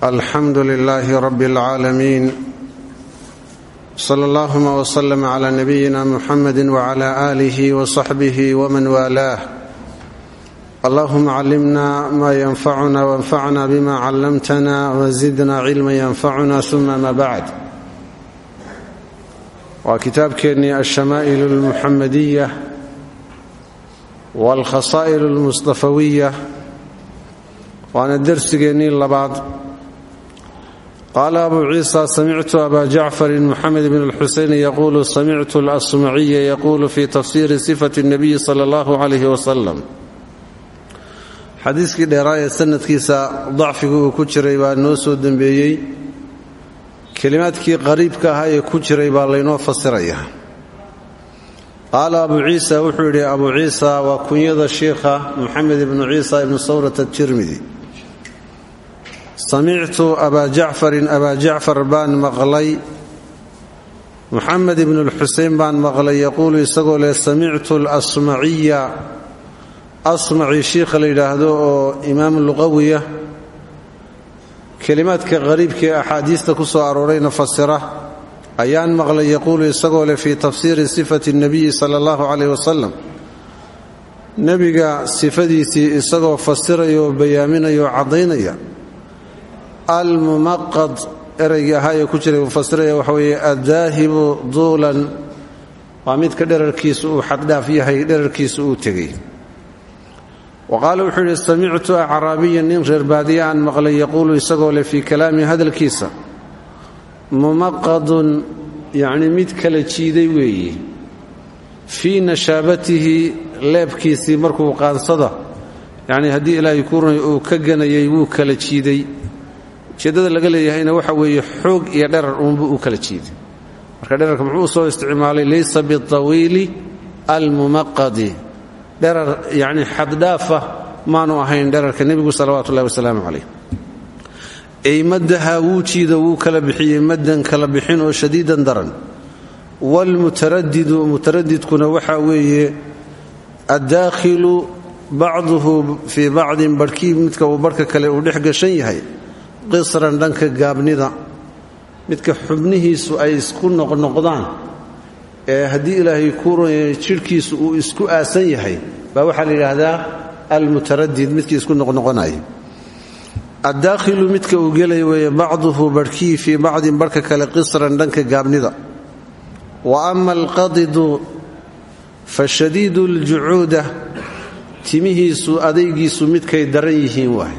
alxamdu lilaahi rabi اlcaalamiin sala allahuma wslm cla nabiyina muxamedi wcla alih wsaxbih wman waalaah allahuma callimna ma yanfacuna wanfacna bima callamtana wzidna cilma yanfacuna uma ma bacd waa kitaabkeennii alshamaa'il اlmuxamadiya wاlkhasaa'il اlmustafawiya waana dersigeennii labaad qaala abu ciisa samictu aba jacfarin muxamed bn alxuseyn yaquulu samictu alasmaciya yaquulu fi tafsiri sifati nabiyi sala allahu calayhi wasalam xadiiskii dheeraa ee sanadkiisa dacfigu uu ku jiray baa noo soo dembeeyey kelimaadkii qariibka ahaa ee ku jiray baa laynoo fasiraya qaala abu ciisa wuxuu yidhi abu ciisa waa kunyada shiikha moxamed ibnu ciisa ibnu sawrat atirmidi samictu abaa jacfarin abaa jacfar baan maqlay muxamed ibnu lxusein baan maqlay yaquulu isagoo leh samictu lasmaciya asmaci shiikha la yidhaahdo oo imaam luqawiya kelimaadka qariibka ee axaadiista ku soo aroorayna fasira ayaan maqlay yaquulu isagoo leh fii tafsiiri sifati اnabiyi sala allahu calayh wasalam nebiga sifadiisii isagoo fasiraya oo caddaynaya almumaqad eraygii ahaa ee ku jiray uu fasiraya waxa weeye addaahibu duulan. Waa midka dherarkiisu uu xaddhaaf yahay dherarkiisu uu tegey. Wa qaala wuxuu yidhi samictu acraabiyan nin reer baadiya aan maqlay yaquulu isagoo leh fii kalaami hadalkiisa. Mumaqadun yacni mid kala jiiday weeye fii nashaabatihi leebkiisii markuu qaansada. Yacnii haddii ilaahay kuurnay uu ka ganayay wuu kala jiiday ujeeddada laga leeyahayna waxa weeye xoog iyo dherar uunbuu u kala jiiday marka dherarka muxuu u soo isticmaalay laysa biawiili almumaqadi. Dherar yacni xaddhaafa maanu ahayn dherarka nebigu salawaatu ullahi wasalaamu calayh. Ey maddaha wuu kala bixiyey maddan kala bixin oo shadiidan daran. Waalmutaradidu mutaradidkuna waxaa weeye addaakhilu bacduhu fii bacdin barhkii midka uu kale uu dhex gashan yahay qisran dhanka gaabnida midka xubnihiisu ay isku noqnoqdaan ee haddii ilaahay kuu ronya jidhkiisu uu isku aasan yahay baa waxaa la yidhaahdaa almutaradid midkii isku noqnoqonaya addaakhilu midka uu gelaya weeye bacduhu barhkii fii bacdin barhka kale qisran dhanka gaabnida. Wa ama alqadidu fa shadiidu ljucuuda timihiisu adaygiisu midkay daran yihiin waay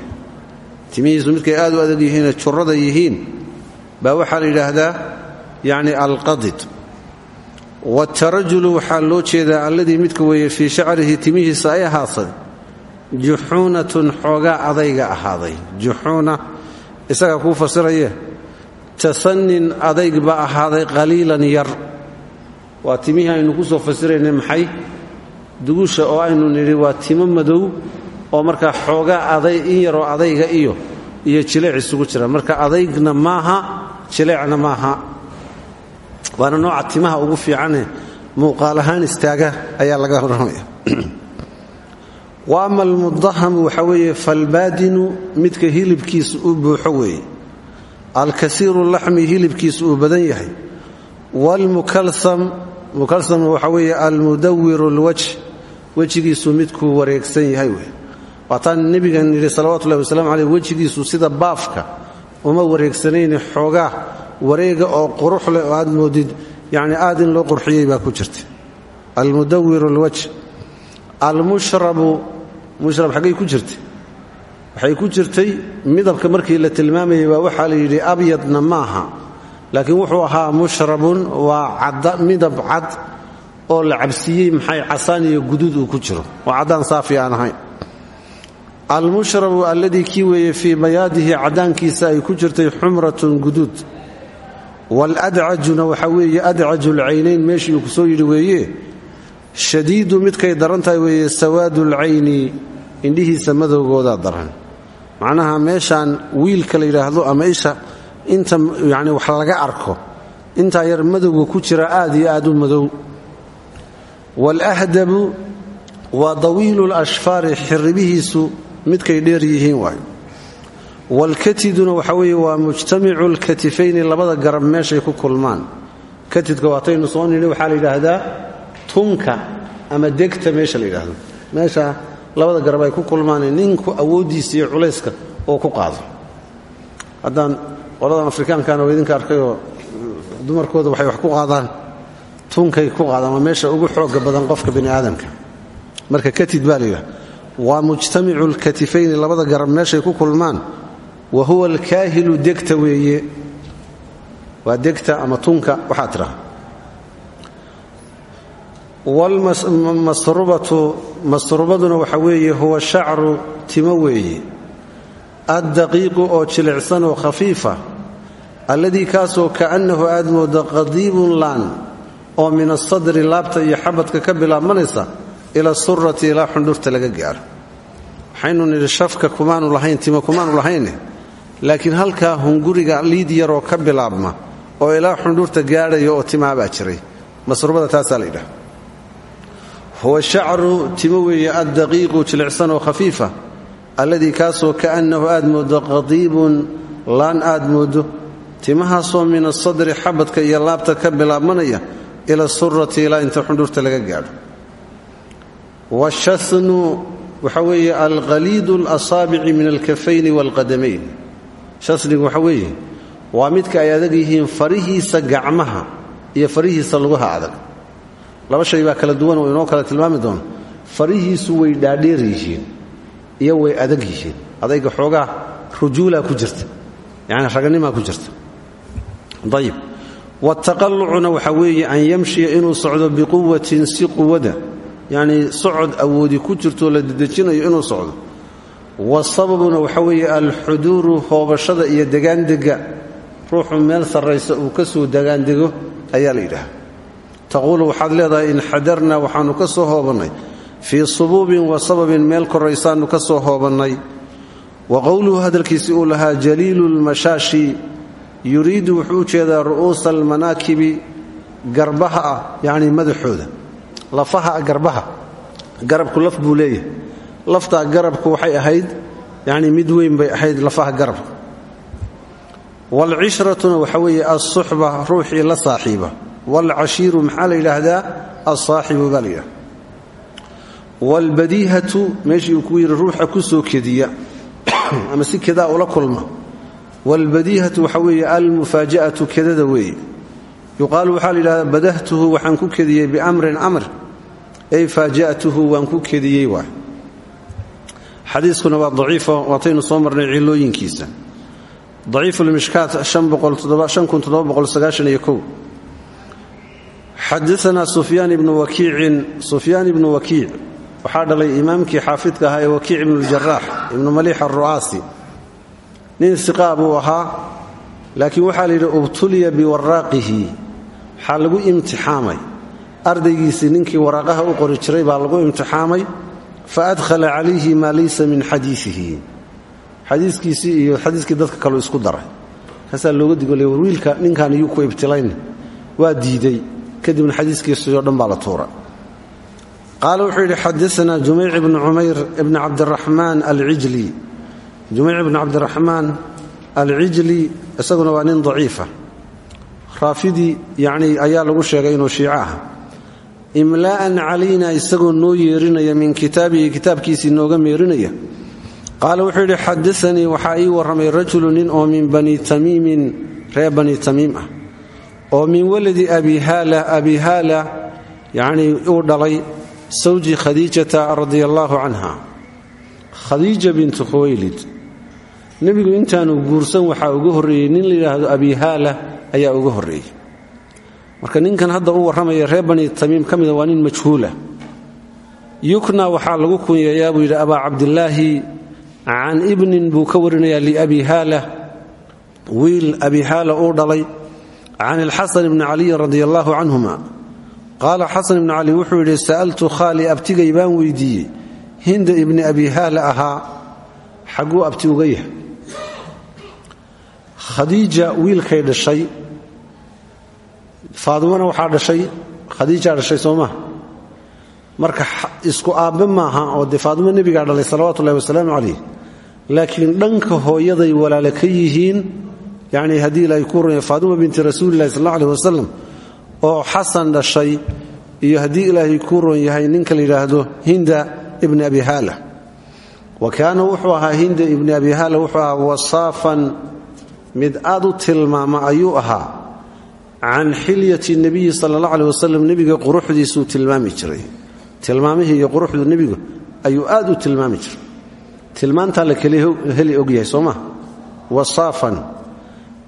timihiisu midkay aad u adag yihiinee jurrada yihiin baa waxaa la yidhaahdaa yacni alqadid. Waatarajulu waxaa loo jeedaa alladii midka weeye fii shacrihi timihiisa ay ahaatay juxuunatun xoogaa adayga ahaaday. Juxuuna isagaa kuu fasiraye tasannin adayg ba ahaaday qaliilan yar. Waa timihii aynu ku soo fasiraynay maxay? Dugusha oo aynu nidhi waa timo madow oo markaa xoogaa in yaroo adayga iyo iyo jileec isugu jira. Marka adaygna maaha jileecna maaha. Waana nooca timaha ugu fiicane muuqaal ahaan istaaga ayaa laga warramaya wa ama almudahamu weeye falbaadinu midka hilibkiisa u buuxo weeye. Alkasiiru laxmi hilibkiisa uu badan yahay. Waalmukalsam mukalsam waxa weeye almudawiru lwajh. Wejigiisu midkuu wareegsan yahay wey waataan nebigan yidhi salawatullahi waslamu caleyh wejigiisu sida baafka uma wareegsanayne xoogaa wareega oo qurux leh aad moodid yacni aad in loo qurxiyey baa ku jirta. Almudawiru alwajh. Almushrabu mushrab xaggay ku jirtay. Waxay ku jirtay midabka markii la tilmaamayay baa waxaa la yidhi abyadna maaha. Laakiin wuxuu ahaa mushrabun waa midab cad oo la cabsiiyey maxay casaan iyo guduud uu ku jiro. Oo caddaan saafi aan ahayn almushrabu alladii kii weeye fii bayaadihi caddaankiisa ay ku jirtay xumratun guduud. Waaladcajuna waxaa weeye adcaju lcaynayn meeshii uu ku soo yidhi weeye shadiidu midkay daran tahay weeye sawaadu lcayni indhihiisa madowgoodaa daran. Macnaha meeshaan wiilka la yidhaahdo ama isha inta yani wax laga arko intaa yar madowga ku jira aad iyo aad u madow. Waalahdabu waa dawiilu lashfaari midkay dheer yihiin waay. Walkatiduna waxa weeye waa mujtamicu lkatifayni labada garab meeshay ku kulmaan. Katidka waataynu soo nidhi waxaa la yidhaahdaa tunka ama degta meesha la yidhaahdo. Meesha labada garab ay ku kulmaan ninku awooddiisa iyo culayska oo ku qaado. Haddaan qoladan afrikaankan oo idinka arkayoo dumarkooda waxay wax ku qaadaan tunkay ku qaadaan waa meesha ugu xooga badan qofka bini aadamka marka katid baa la yidhaha waa mujtamicu lkatifayni labada garab meeshay ku kulmaan. Wa huwa alkaahilu degta weeye. Waa degta ama tunka waxaa tidhaha wlmasrubatu masrubaduna waxa weeye huwa shacru timo weeye. Addaqiiqu oo jilicsan oo khafiifa. Alladii kaasoo kaannahu aad mooda qadiibun laan oo min asadri laabta iyo xabadka ka bilaabmanaysa ila surati ilaa xundhurta laga gaaro. Waxaynu nidhi shafka kumaanu lahayn timo kumaanu lahayne laakiin halkaa hunguriga liid yaroo ka bilaabma oo ilaa xundhurta gaadhaya oo timaabaa jiray. Masrubada taasaa huwa shacru timo weeye addaqiiqu jilicsan oo khafiifa alladii kaasoo kaannahu aad moodo qadiibun laan aad moodo timahaasoo min asadri xabadka iyo laabta ka bilaabmanaya ila surati ilaa inta xundhurta laga gaadho washasnu waxa weeye alqaliidu alasaabici min alkafayni waalqadamayn shasnigu waxa weeye waa midka ay adag yihiin farihiisa gacmaha iyo farihiisa lugaha adag laba shay baa kala duwan oo inoo kala tilmaami doono farihiisu way dhaadheer yihiin iyo way adag yihiin adayga xoogaa rujuulaa ku jirta yani raganimaa ku jirta ayib wataqallucuna waxa weeye an yamshiya inuu socdo biquwatin si quwada yacnii socod awoodi ku jirtoo la dedejinayo inuu socdo. Wasababuna waxa weeye alxuduuru hoobashada iyo degaandega. Ruuxu meel sarraysa uu ka soo degaandego ayaa la yidhaha taquulu waxaad leedahay inxadarna waxaannu ka soo hoobannay. Fii subuubin wa sababin meel koraysaannu ka soo hoobannay. Wa qowluhu hadalkiisi uu lahaa jaliilu lmashaashi yuriidu wuxuu u jeedaa ru'uusa almanaakibi garbaha ah yacnii madaxooda lafaha ah garbaha garabku laf buu leeyahay. Garabku waxay ahayd yacnii mid weyn bay ahayd lafaha garabka. Waalcishratuna waxa weeye alsuxba ruuxii la saaxiiba. Waalcashiiru maxaa la yidhaahdaa? Alsaaxibu baa la yidhahda waalbadiihatu ku yidhi ruuxa ku soo kediya. Ama si kedaa ula kulma. Waalbadiihatu waxa weeye almufaaja'atu kedada weeye. Yuqaalu waxaa la yidhahdaa badahtuhu waxaan ku kediyey biamrin amr ay faaja'tuhu waan ku kediyey waay. Xadiiskuna waa daciifo waataynu soo marnay cilooyinkiisa daciifulmishkaat xadaanaa sufyaan ibnu wakiicin sufyaan ibnu wakiic. Waxaa dhalay imaamkii xaafidka ahaa ee wakiic ibnu ljaraax ibnu maliix alru'aasi. Nin siqaa buu ahaa laakiin la yidhi ubtuliya biwaraaqihi waxaa lagu imtixaamay ardaygiisii ninkii waraaqaha u qori jiray baa lagu imtixaamay fa adhala calayhi maa laysa min xadiiihi xadiiskiisii iyo xadiiskii dadka kaleu isku daray. Kaasaa looga digolay war wiilka ninkan iyuu ku ibtilayn. Waa diiday. Kadibna xadiiskiisii oo dhan baa la tuura qaala wuxuu yidhi xadaanaa jumeyc ibnu cumayr ibni cabdiraxmaan alcijli. Jumeyc ibnu cabdiraxmaan alcijli isaguna waa nin daciifa. Raafidii yacnii ayaa lagu sheegay inuu shiico imlaa'an calayna isagoo noo yeerinaya min kitaabihi kitaabkiisii nooga meerinaya. Qaala wuxuu yidhi xadaanii waxaa ii warramay rajulu nin oo min bani tamiimin reer bani tamiim ah oo min waladi abi haala abi haala yacnii uu dhalay sawji khadiijata radia allaahu canha. Khadiija bintu khuwaylid. Nebigu intaanu guursan waxaa uga horreeyey nin la abi haala ayaa uga horreeyey marka ninkan hadda u warramaya reer bani tamiim ka mida waa nin majhuula. Yukna waxaa lagu kunyeeyaa buu yidhi abaa cabdilaahi can ibnin buu ka warinayaa liabi haala. Wiil abi haala uu dhalay can ilxasan ibni caliyin radia allaahu canhuma. Qaala xasan ibni cali wuxuu yidhi sa'altu khaali abtigay baan weydiiyey. Hinda ibni abi haala ahaa xagguu abti uga yahay. Khadiija faadumana waxaa dhashay khadiijaa dhashay soo maha marka isku aabbe maaha oo dee faadumo nebigaa dhalay salawaatu ullahi wasalaamu calayh. Laakiin dhanka hooyaday walaale ka yihiin yacnii haddii ilaahay runya faaduma binti rasuulillahi sal alla aleh wasalam oo xasan dhashay iyo haddii ilaahay kuu yahay ninka la yidhaahdo hinda ibni abi haala. Wa kaana wuxuu ahaa hinda ibni abi haala wuxuu ahaa wasaafan mid aad u tilmaama ayuu ahaa can xilyati nebiyi sala allah aleh wasalam nebiga quruxdiisuu tilmaami jiray. Tilmaamihii iyo quruxdu nebigu ayuu aad u tilmaami jiray. Tilmaantaa la keli heli ogyahay soo ma? Wasaafan.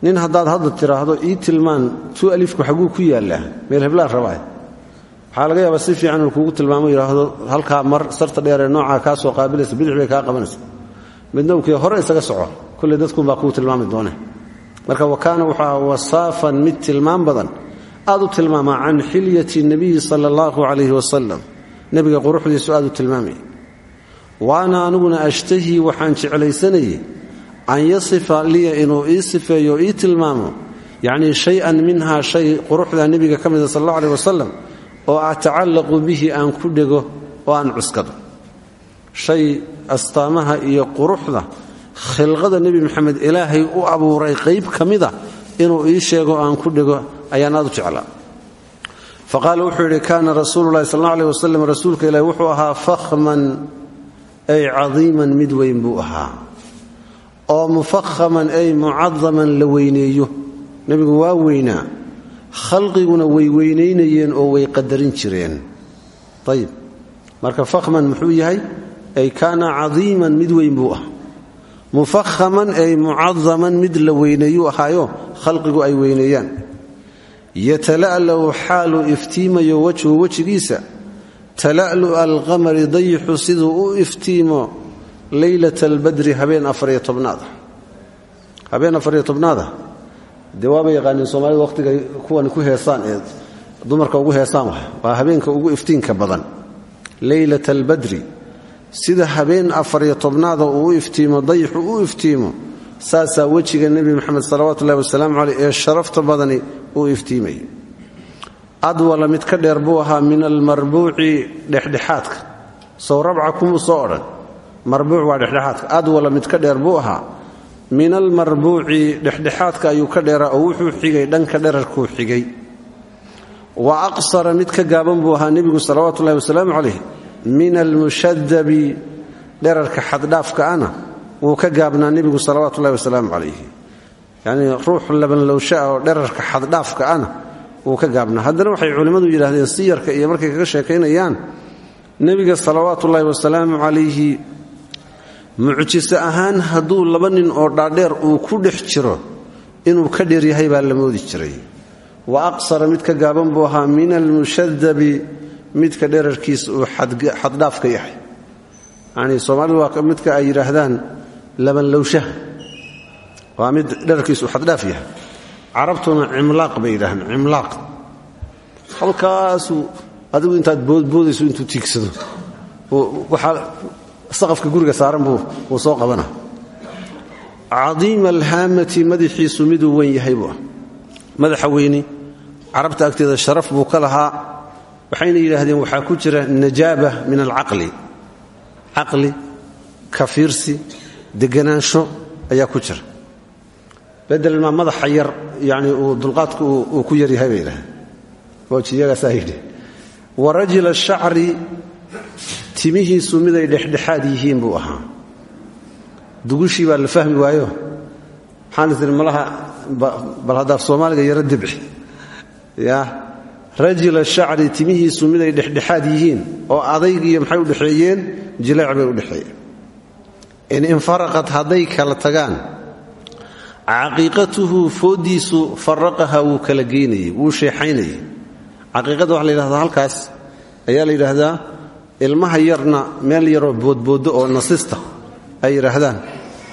Nin haddaad hadda tiraahdo ii tilmaan tuu alifku xaguu ku yaallaa? Meel heblaan rabaa waxaa laga yaabaa si fiican uu kugu tilmaamo yidhaahdo halkaa mar sarta dheeree noocaa kaa soo qaabilaysa bidix bay kaa qabanaysa midna ukii hore isaga soco. Kulley dadkuunbaa kuu tilmaami doone marka wa kaana wuxuu aha wasaafan mid tilmaam badan. Aad u tilmaamaa can xilyati nebiyi sala allahu calayhi wasalam nebiga quruxdiisu aad u tilmaamaya waana aniguna ashtahii waxaan jeclaysanayay an yasifa liya inuu ii sifeeyo ii tilmaamo. Yacnii shay-an minhaa shay quruxda nebiga ka mida sal alla aleh wasalam oo atacallaqu bihi aan ku dhego oo aan cuskado. Shay astaamaha iyo quruxda khilqada nebi maxamed ilaahay u abuuray qayb ka inuu ii sheego aan ku dhego ayaan aad u jeclaa faqaala wuxuu yidhi kaana rasuululahi sal alla aleh rasuulka ilaahi wuxuu ahaa fakhman ay cadiiman mid weyn buu ahaa. Oo mufakhaman ay mucadaman la weyneeyo. Nebigu waa weynaa. Khalqiguna way weynaynayeen oo way qadarin jireen. Ayib marka fakhman muxuu yahay? Ay kaana cadiiman mid weyn buu ah mufakhaman ay mucadaman mid la weyneeyuu ahaayo khalqigu ay weyneeyaan yatala'law xaaluu iftiimayo wajhu wejigiisa. Tala'lu'a alqamari dayixu siduu u iftiimo leylata albadri habeen afariyo tobnaada habeen afariyo tobnaada dee waaba yaqaaniin soomaalida wakhtigay kuwani ku heesaan ee dumarka ugu heesaan wa waa habeenka ugu iftiinka badan. Leylata albadri sida habeen afariyo tobnaada uu iftiimo dayixu u iftiimo saasaa wejiga nebi moxamed salawaatu ullahi wasalaamu caleyh ee sharafta badani uu iftiimay. Adwala mid ka dheer buu ahaa min almarbuuci dhexdhexaadka. Sow rabca kumuu soo odhan. Marbuuc waa dhexdhexaadka. Adwala mid ka dheer buu ahaa min almarbuuci dhexdhexaadka ayuu ka dheeraa oo wuxuu xigay dhanka dherarkuu xigay. Wa aqsara mid ka gaaban buu ahaa nebigu salawaatu ullahi wasalaamu calayh min almushadabi dherarka xaddhaafka ana wuu ka gaabnaa nebigu salawaatu ullahi wasalaamu calayh yacnii ruux labanlowsha ah oo dherarka xaddhaafka ana wuu ka gaabnaa. Haddana waxay culimmadu yidhahdeen siyarka iyo markay kaga sheekaynayaan nebiga salawaatu ullaahi wasalaamu calayhi mucjise ahaan hadduu laba nin oo dhaadheer uu ku dhex jiro inuu ka dheer yahay baa la moodi jiray. Wa aqsara mid ka gaaban buu ahaa min almushadabi midka dherarkiisa uu xaddhaafka yahay. Yanii soomaalidu waa midka ay yidhaahdaan labanlowshaha waa mid dherarkiisa uu xaddhaaf yahay. Carabtuna cimlaaq bay yidhahdaan cimlaaq. Halkaasuu adigu intaad boodboodayso intuu tiigsado. Waxaa saqafka guriga saaran buu uu soo qabana cadiima alhaamati madaxiisu miduu wen yahay buu ah. Madaxa weyni carabta agteeda sharaf buu ka lahaa waxayna yidhaahdeen waxaa ku jira najaaba min alcaqli. Caqli kafiirsi deganaansho ayaa ku jira. Bedel maa madaxa yar yani uu dulqaadku uu ku yar yahay bay yidhahdeen wajiyagaasaa yidhi. Wa rajila shacri timihiisu miday dhexdhexaad yihiin buu ahaa. Dugushii baa la fahmi waayo. Maxaan tii malaha bal haddaaf soomaaliga yaro dibci. Ya rajila shacri timihiisu miday dhexdhexaad yihiin oo adayg iyo maxay u dhexeeyeen jileec bay u dhexeeyeen. In infaraqat hadday kala tagaan caqiiqatuhu fooddiisu faraqaha wuu kala geynayey wuu sheexaynayey. Caqiiqada waxa la halkaas ayaa la yidhaahdaa ilmaha yarna meel yaroo boodbooddo oo nasista ay yidhaahdaan.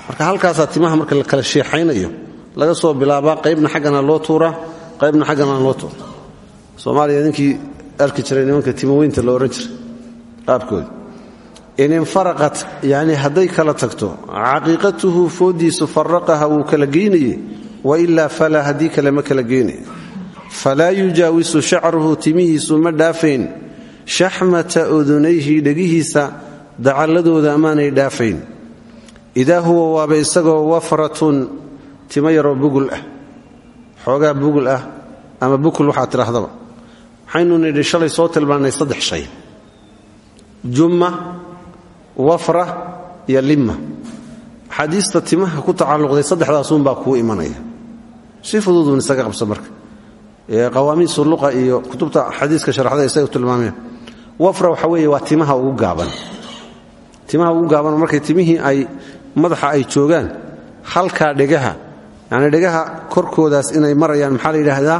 Marka halkaasaa timaha marka la kala sheexaynayo laga soo bilaabaa qaybna xaggana loo tuuraa qaybna xaggana loo tuura soomaaliya ninkii arki jiray nimanka timaweynta la odhan jiray qaabkooda in infaraqat yacnii hadday kala tagto caqiiqatuhu fooddiisu faraqaha wuu kala geynayey wailaa falaa haddii kale ma kala geynay falaa yujaawisu shacruhu timihiisu ma dhaafayn shaxmata udunayhi dhegihiisa dacalladooda amaanay dhaafayn idaa huwa waaba isagoo wafratun timo yaroo bugul ah. Xoogaa bugul ah ama bukul waxaad tidhaahdaba waxaynu nidhi shalay soo tilmaannay saddex shay. Jumma wafra iyo limma. Axaadiista timaha ku tacalluqday saddexdaasuunbaa kuu imanaya. Si fududuun isaga qabsa marka. Qawaamiisu luqa iyo kutubta xadiiska sharaxda isaga tilmaameen. Wafra waxa weeye waa timaha ugu gaaban. Timaha ugu gaaban markay timihii ay madaxa ay joogaan halkaa dhegaha yacni dhegaha korkoodaas inay marayaan maxaa la yidhaahdaa?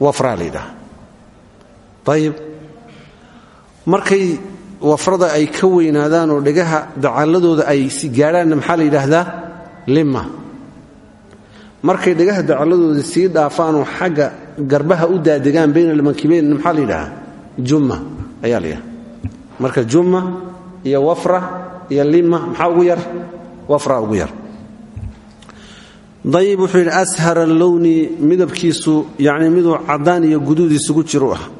Wafraa la yidhaha ayib markay wafrada ay ka weynaadaan oo dhegaha dacalladooda ay gaadhaanna maxaa la yidhaahdaa? Limma. Markay dhegaha dacalladooda sii dhaafaanoo xagga garbaha u daadegaan bayna almankibeyn maxaa la jumma ayaa marka jumma iyo wafra iyo limma maxaa ugu yar? Wafra ugu yar. Dayib wuxuu yidhi ashara lowni midabkiisu yacni miduu caddaan iyo guduud isugu jiru ah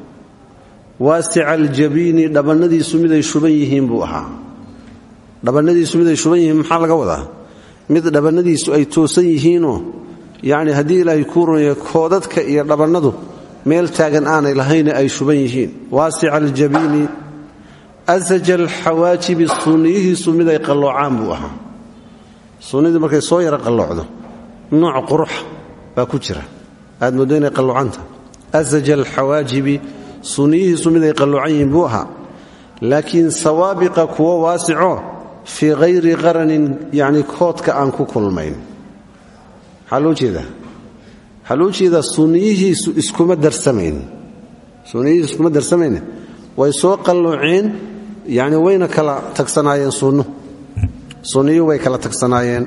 waasica aljabiini dhabannadiisu miday shuban yihiin buu ahaa. Dhabannadiisu miday shuban yihiin maxaa laga wadaa? Mid dhabannadiisu ay toosan yihiinoo yacni haddii ilaahay kuu runaya koodadka iyo dhabannadu meel taagan aanay lahayne ay shuban yihiin. Waasica aljabiini asaja alxawaajibi sunniyihiisu miday qalloocaan buu ahaa. Sunnidii markay soo yara qalloocdo nooc qurux baa ku jira. Aad mooddo inay qalloocanta asaja alxawaajibi sunniyihiisu miday qalloocan yihiin buu ahaa. Laakiin sawaabiqa kuwo waasico fii hayri qaranin yacni koodka aan ku kulmayn. Maxaa loo jeedaa waxaa loo jeedaa sunniyihiisu iskuma darsamayn? Sunniyihiisu iskuma darsamayne way soo qallooceen yacni wayna kala tagsanaayeen sunnu. Sunniyu way kala tagsanaayeen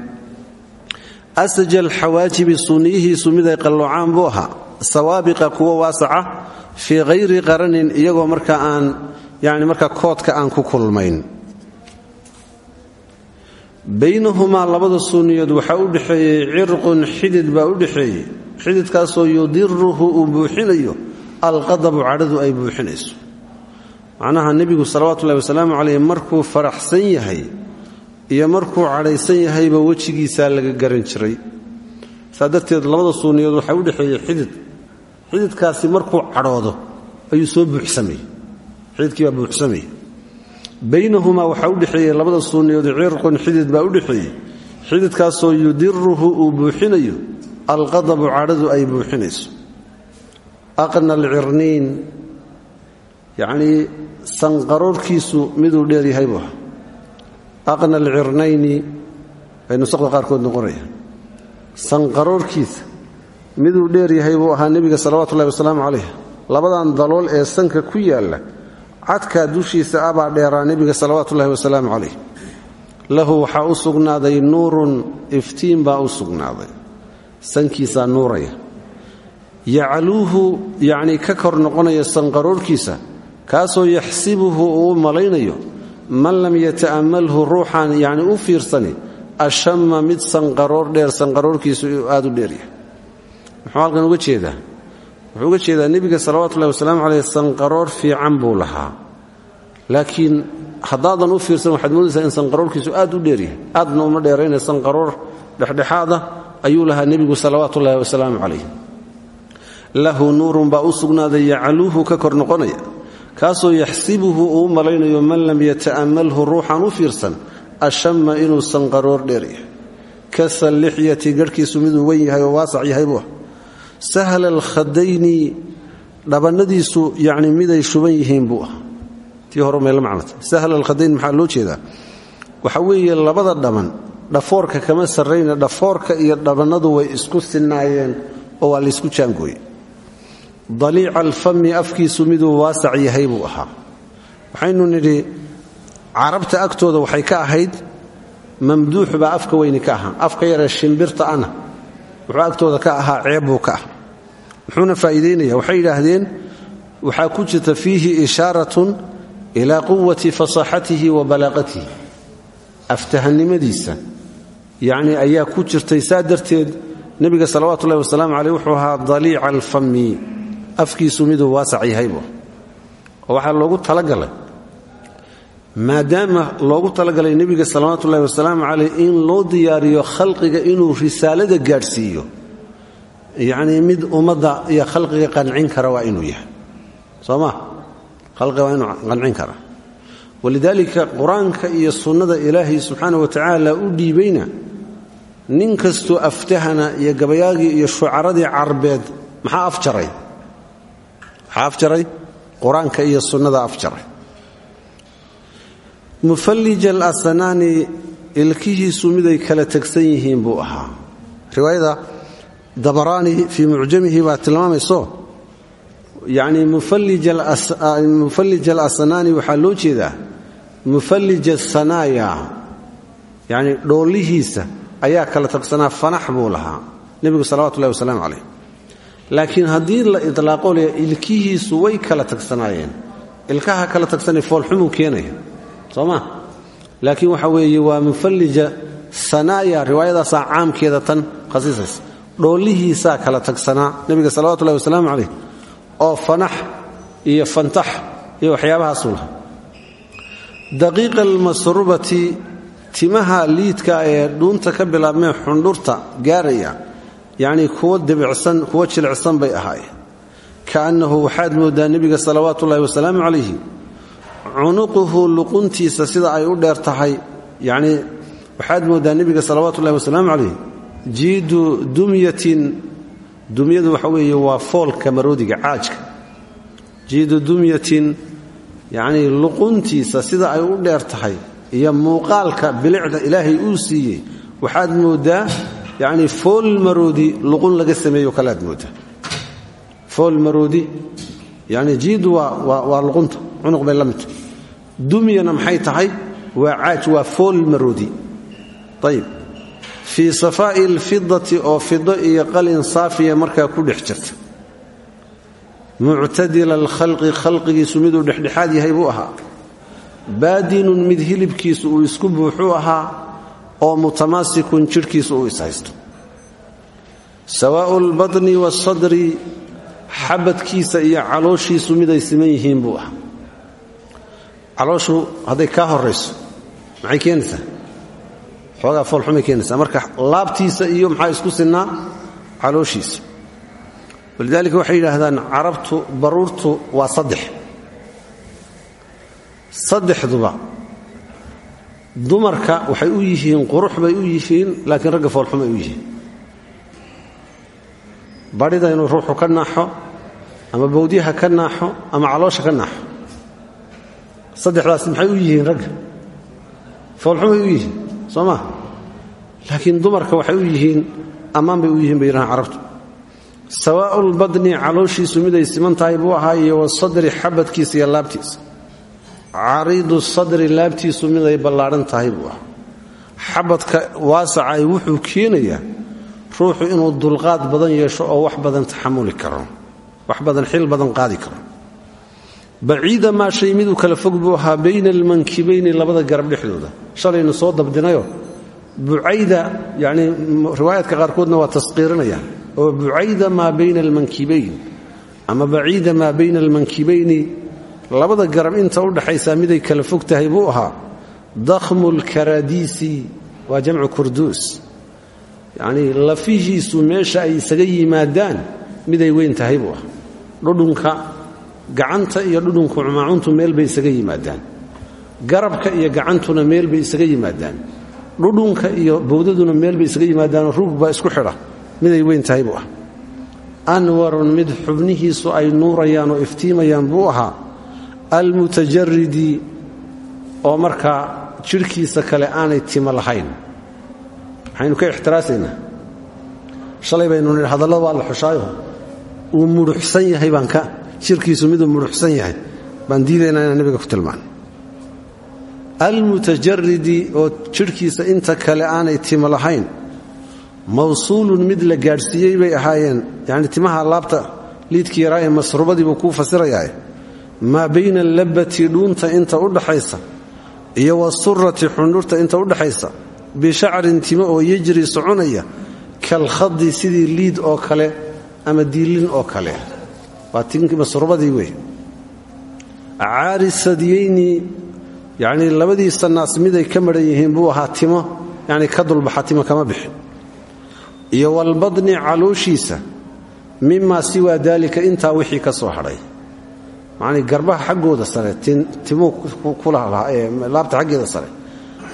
asaja alxawaajibi sunniyihiisu miday qalloocaan buu ahaa. Sawaabiqa kuwo waasaca fii hayri qaranin iyagoo marka aan yani marka koodka aan ku kulmayn. Baynahumaa labada sunniyood waxaa u dhexeeyey cirqun xidid baa u dhexeeyey. Xididkaasoo yudiruhu uu buuxinayo alqadabu cadhadu ay buuxinayso. Macnaha nebigu salawatullahi wasalaamu caleyh markuu faraxsan yahay iyo markuu cadhaysan yahayba wejigiisaa laga garan jiray. Saa darteed labada sunniyood waxaa u dhexeeyey xidid xididkaasi markuu cadhoodo ayuu soo buuxsamay. Xididkii baa buuxsamay. Baynahumaa waxaa u dhexeeyey labada sunniyood cirqun xidid baa u dhexeeyey. Xididkaasoo yudiruhu uu buuxinayo alqadabu cadhadu ay buuxinayso. Aqna alcirniin. Yacnii sanqaroorkiisu miduu dheeryahay buu ahaa. Aqna alcirnayni bay nusaqda qaarkood noqonayaan. Sanqaroorkiisa miduu dheer yahay buu ahaa nebiga salawatullahi wasalaamu calayh. Labadan dalool ee sanka ku yaalla cadkaa dushiisa abaa dheeraa nebiga salawaatuullahi wasalaamu calayh. Lahu waxaa u sugnaaday nuurun iftiin baa u sugnaaday. Sankiisaa nuuraya. Yacluuhu yacnii ka kor noqonaya sanqaroorkiisa kaasoo yaxsibuhu uu malaynayo man lam yata'ammalhu ruuxaan yacni u fiirsani ashamma mid sanqaroor dheer sanqaroorkiisu aad u dheeryahay muxuu halkan uga jeedaa? Wuxuu uga jeedaa nebiga salawatullahi wasalaamu caleyh sanqaroor fiican buu lahaa. Laakiin haddaadan u fiirsan waxaad moodaysaa in sanqaroorkiisu aad u dheeryahay aadna uma dheerayna sanqaroor dhexdhexaada ayuu lahaa nebigu salawaatuullaahi wasalaamu calayh lahu nuurun baa u sugnaaday yacluuhu ka kor noqonaya. Kaasoo yaxsibuhu uu malaynayo man lam yata'ammalhu ruuxaan u fiirsan ashamma inuu sanqaroor dheer yahay. Kasal lixyati garhkiisu miduu wen yahay oo waasac yahay buu sahla alkhadayni dhabannadiisu yacni miday shuban yihiin buu ah. Tii hore meela macnata sahla alkhadayn maxaa loo jeedaa? Waxa weeye labada dhaban dhafoorka kama sarrayna dhafoorka iyo dhabannadu way isku sinaayeen oo waa laysku jaangooye daliica alfami afkiisu miduu waasac yahay buu ahaa. Waxaynu nidhi carabta agtooda waxay ka ahayd mamduux baa afka weyni ka ahaa. Afka yaree shimbirta ana wuxuu agtooda ka ahaa ceeb ka ah muxuuna faa'iidaynaya waxay yidhaahdeen waxaa ku jirta fiihi ishaaratun ilaa quwati fasaxatihi wa balaaqatihi. Aftahannimadiisa yacnii ayaa ku jirtay saa darteed nebiga salawaatu ullahi wasalaamu caleyh wuxuu ahaa daliica alfami afkiisu miduu waasac yahay buu. Oo waxaa loogu talagalay maadaama loogu talagalay nebiga salawaatu ullahi wasalaamu caleyh in loo diyaariyo khalqiga inuu risaalada gaadhsiiyo yacnii mid ummadda iyo khalqiga qancin kara waa inuu yahay. Soo ma? Khalqiga waa inuu qancin kara. Walidaalika qur'aanka iyo sunnada ilaahay subxaana wa tacaala u dhiibayna nin kastoo aftahana iyo gabayaagii iyo shucaradii carbeed maxaa afjaray? Maxaa afjaray? Qur'aanka iyo sunnada afjaray. Mufallij miday kala tegsan yihiin buu ahaa dabaraani fii mucjamihi baa tilmaamayso? Yacni mufallij alasnaani waxaa loo jeedaa. Mufallij asanaaya yacni dhoollihiisa ayaa kala tagsanaa fanax buu lahaa nebigu salawatu ullahi wasalaamu calayh. Laakiin haddii la idlaaqo le ilkihiisu way kala tagsanaayeen. Ilkaha kala tagsanay foolxumuu keenaya soo ma? Laakiin waxa weeye waa mufallija sanaaya riwaayadaasaa caamkeeda tan khasiisaysa dhoollihiisaa kala tagsanaa. Nebiga salawatu ullahi wasalaamu calayh oo fanax iyo fantax iyo waxyaabahaasuu lahaa. Daqiiqa almasrubati timaha liidka ee dhuunta ka bilaabmee xundhurta gaaraya yacnii kuwo debicsan kuwo jilicsan bay ahaayeen. Kaannahu waxaad mooddaa nebiga salawaatu ullahi wasalaamu calayhi cunuquhu luquntiisa sida ay u dheer tahay yacnii waxaad mooddaa nebiga salawaatu ullahi wasalaamu calayh jiidu dumyatin dumyadu waxa weeye waa foolka maroodiga caajka. Jiidu dumyatin yacnii luquntiisa sida ay u dheer tahay iyo muuqaalka bilicda ilaahay uu siiyey waxaad mooddaa yacnii fool maroodi luqun laga sameeyo kalead mooddaa fool maroodi yacnii jiidu waa luqunta cunuq bay la midta dumyana maxay tahay? Waa caaj waa fool maroodi. Ayib fii safaa'i alfidati oo fido iyo qalin saafiya markaa ku dhex jirta. muctadila alkhalqi khalqigiisu miduu dhexdhexaad yahay buu ahaa. baadinun mid hilibkiisu uu isku buuxuu ahaa oo mutamaasikun jidhkiisu uu ishaysto sawaa'u albatni waasadri xabadkiisa iyo calooshiisu miday siman yihiin buu ahaa. calooshu hadday kaa horayso maxay keenaysaa xoogaa foolxumay keenaysaa. Marka laabtiisa iyo maxaa isku sinnaa? Calooshiisa. Walidaalika waxay yidhaahdaan carabtu baruurtu waa saddex. Saddexduba dumarka waxay u yihiin qurux bay u yihiin laakiin ragga foolxumay u yihiin. Badhida inuu ruuxu ka naaxo ama bawdyaha ka naaxo ama caloosha ka naaxo. Saddexdaas maxay u yihiin ragga? Foolxumay u yihiin soo maa laakiin dumarka waxay u yihiin ammaan bay u yihiin bay yidhahaan carabtu. Sawaa'u lbadni calooshiisu miday siman tahay buu ahaa iyo wasadri xabadkiisa iyo laabtiisa. Cariidu sadri laabtiisu miday ballaadhan tahay buu ahaa. Xabadka waasacay wuxuu keenayaa ruuxu inuu dulqaad badan yeesho oo wax badan taxamuli karo wax badan xil badan qaadi karo baciida maa shay miduu kala fog buu ahaa bayna almankibayni labada garab dhexdooda. shalaynu soo dabdinayo. bucayda yanii riwaayaadka qaarkoodna waa tasqiirinayaan oo bucayda maa bayna almankibayn. ama baciida maa bayna almankibayni labada garab inta u dhaxaysaa miday kala fog tahay buu ahaa. dakhmu lkaradiisi waa jamcu kurduus. yacnii lafihiisu meesha ay isaga yimaadaan miday weyn tahay buu dhudhunka gacanta iyo dhudhunku cumaacuntu meel bay isaga yimaadaan. Garabka iyo gacantuna meel bay isaga yimaadaan. Dhudhunka iyo bowdaduna meel bay isaga yimaadaanoo ruug baa isku xidha. Miday weyn tahay buu ah. Anwarun mid xubnihiisu ay nuurayaan oo iftiimayaan buu ahaa. Almutajaridi oo markaa jidhkiisa kale aanay timo lahayn. Maxaynu ka ixtiraasaynaa. Shalay baynu nidhi waa la xushaayo. Uu mudhuxsan yahay baan jirkiisu miduu mudhuxsan yahay baan diidaynaa inaan nebiga ku tilmaano. Almutajaridi oo jidhkiisa inta kale aanay timo lahayn mawsuulun mid la gaadhsiiyey bay ahaayeen. Yacni timaha laabta liidkii yaraa ee masrubadii buu kuu fasirayaa maa bayna allabati dhuunta inta u dhaxaysa iyo wasurati xundhurta inta u dhaxaysa bishacrin timo oo yejri soconaya kalkhadi sidii liid oo kale ama diilin oo kale waa tinkii masrubadii wey caari sadyayni yacnii labadiisa naas miday ka madhan yihiin buu ahaa timo ka dulbaxa timo kama bixin. Iyo walbadni calooshiisa mimaa siwaa daalika intaa wixii ka soo hadhay. Macnii garbaha xaggooda sare timuu laabta xaggeeda sare.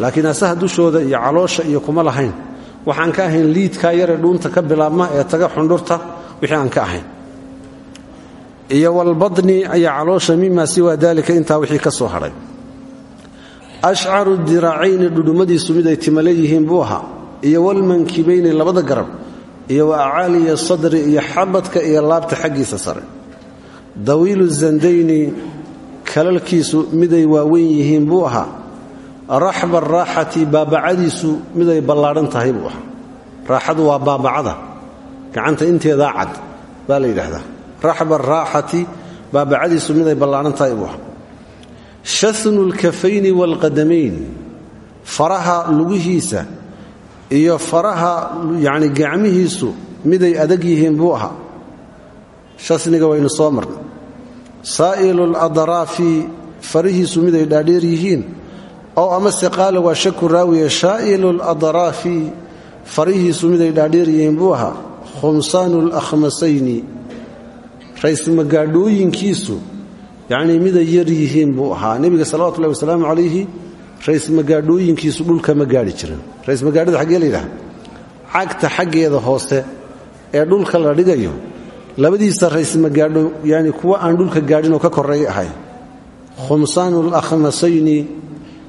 Laakiin asaha dushooda iyo caloosha iyo kuma lahayn. Waxaan ka ahayn liidkaa yaree dhuunta ka bilaabma ee taga xundhurta wixii aan ka ahayn iyo walbadni ayaa caloosha mimaa siwaa daalika intaa wixii ka soo hadhay ashcaru diraacayni dhudhummadiisu miday tima leeyihiin buu ahaa iyo walmankibayni labada garab iyo wa acaaliya sadri iyo xabadka iyo laabta xaggiisa sare. Dawiilu zandayni kalalkiisu miday waaweyn yihiin buu ahaa. Raxba raaxati baabacadiisu miday ballaadhan tahay buu ahaa. Raaxadu waa baabacada. Gacanta inteedaa cad baa la yidhaahdaa raxba raaxati baabacadiisu miday ballaadhan tahay buu ahaa. Shasnu lkafayni waalqadamayn faraha lugihiisa iyo faraha yacni gacmihiisu miday adag yihiin buu ahaa. Shasniga waynu soo marnay. Saa'ilu farihiisu miday dhaadheer yihiin. Ow amase qaala waa shaku raawiye shaa'ilu ladraafi farihiisu miday dhaadheer yihiin buu ahaa. Khumsaanu lakhmasayni raysmagaadhooyinkiisu yacnii miday yar yihiin buu ahaa. Nebiga salawatullahi wasalaamu calayhi raysmagaadhooyinkiisu dhulka ma gaadhi jirin. Raysmagaadhada xaggee la yidhaha cagta xaggeeda hoose ee dhulka la dhigayo labadiisa raysmagaadho yani kuwa aan dhulka gaadhinoo ka koreeya ahay. Khumsaanu lakhmasayni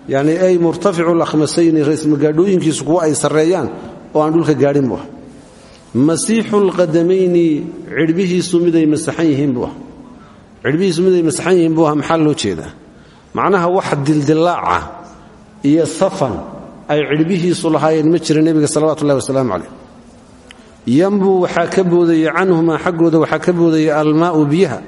yani ay murtaficu lakhmasayni raysmagaadhooyinkiisu kuwa ay sarreeyaan oo aan dhulka gaadhin buu masiixu lqadamayni cidhbihiisu miday masaxan yihiin buu ah. Cidhbihiisu miday masaxan yihiin buu ah maxaa loo jeedaa? Macnaha wax dildilaaca iyo safan ay cidhbihiisu lahaayeen ma jira nebiga salawatu ullahi wasalaamu calayh. Yambuu waxaa ka boodaya canhumaa xaggooda waxaa ka boodaya almaa'u biyaha.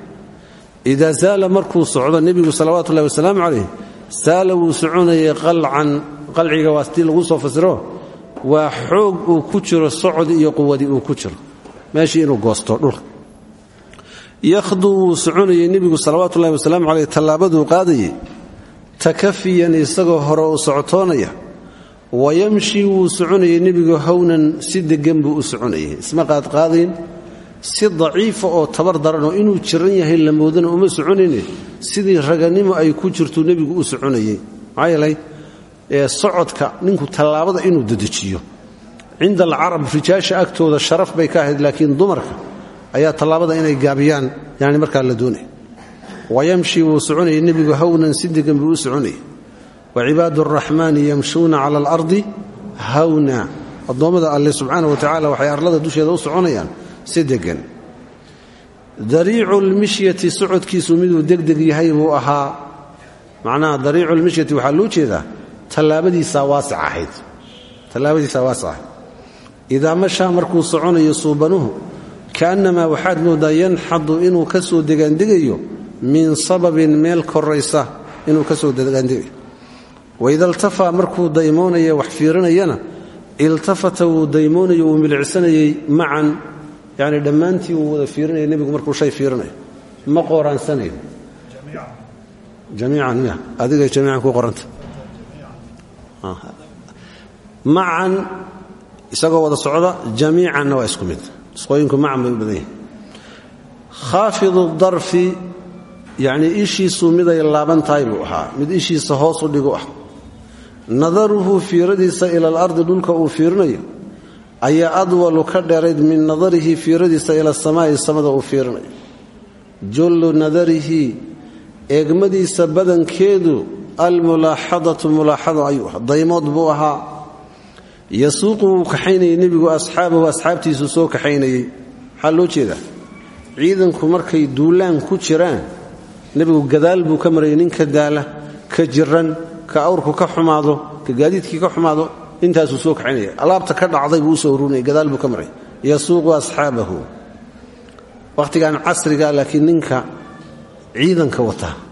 Idaa saala markuu socdo nebigu salawaatu ullahi wasalaamu calayh saala wuu soconayay qalcan qalciga waa lagu soo fasiro waa xoog uu ku jiro socdi iyo quwadi uu ku jiro. Meeshii inuu goosto dhulka. Yakhduu wuu soconayay nebigu salawaatu ullahi wasalaamu caleyh tallaabaduu qaadayay. Takafiyan isagoo hore u socotoonaya. Wayamshi wuu soconayay nebigu hawnan si deggan buu u soconayay. Isma qaadqaadayn si daciifa oo tabar daranoo inuu jiran yahay la moodana uma soconayne sidii raganimo ay ku jirtuu nebigu u soconayay. Maxaa yeelay ee socodka ninku tallaabada inuu dedejiyo cinda alcarab rijaasha agtooda sharaf bay ka ahayd laakiin dumarka ayaa tallaabada inay gaabiyaan yani markaa la doonaya wayamshi wuu soconayay hawnan si degan buu u soconayay. Wacibaadu araxmaani yamshuuna cala alardi hawna. Addoommada alle subxaana wa tacala waxay arlada dusheeda u soconayaan si degan dariicu lmishyati socodkiisu miduu degdeg yahay buu ahaa. Macnaha dariicu lmishyati waxaa loo jeedaa tallaabadiisaa waasic ahayd. Idaa mashaa markuu soconayo suubanuhu kaannamaa waxaad mooddaa yanxadu inuu ka soo degaandegayo min sababin meel koraysa inuu ka soo degaandegayo waida iltafaa markuu daymoonayo wax fiirinayana iltafata wuu daymoonayo wuu milicsanayey macan. Yani dhammaantii wuu wada fiirinaya nebigu markuu shay fiirinayo. Ma qooraansanayo jamiican. Miya adigay jamiican ku qoranta macan isagoo wada socda jamiicanna waa isku mid. Isqooyinku macan bay u badan yihiin khaafidu darfi yacnii ishiisuu miday laaban tahay buu ahaa. Mid ishiisa hoosu dhigu ah. Nadaruhu fiiradiisa ila alardi dhulka uu fiirinayo ayaa adwalu ka dheerayd min nadarihi fiiradiisa ila samaa'i samada uu fiirinayo. Jullu nadarihi eegmadiisa badankeedu almulaaxadatu mulaaxado ayuu ahaa. Daymood buu ahaa. Yasuuqu wuu kaxaynayay nebigu asxaabahu asxaabtiisu soo kaxaynayey maxaa loo ciidanku markay duulaan ku jiraan nebigu gadaal buu ka marayay nin daala ka jiran ka awrku ka xumaado ka gaadiidkii ka xumaado intaasuu soo kaxaynaya alaabta ka dhacday buu u soo ururinaya gadaal buu ka maray. Yasuuqu asxaabahu. Wakhtigan laakiin ninka ciidanka wata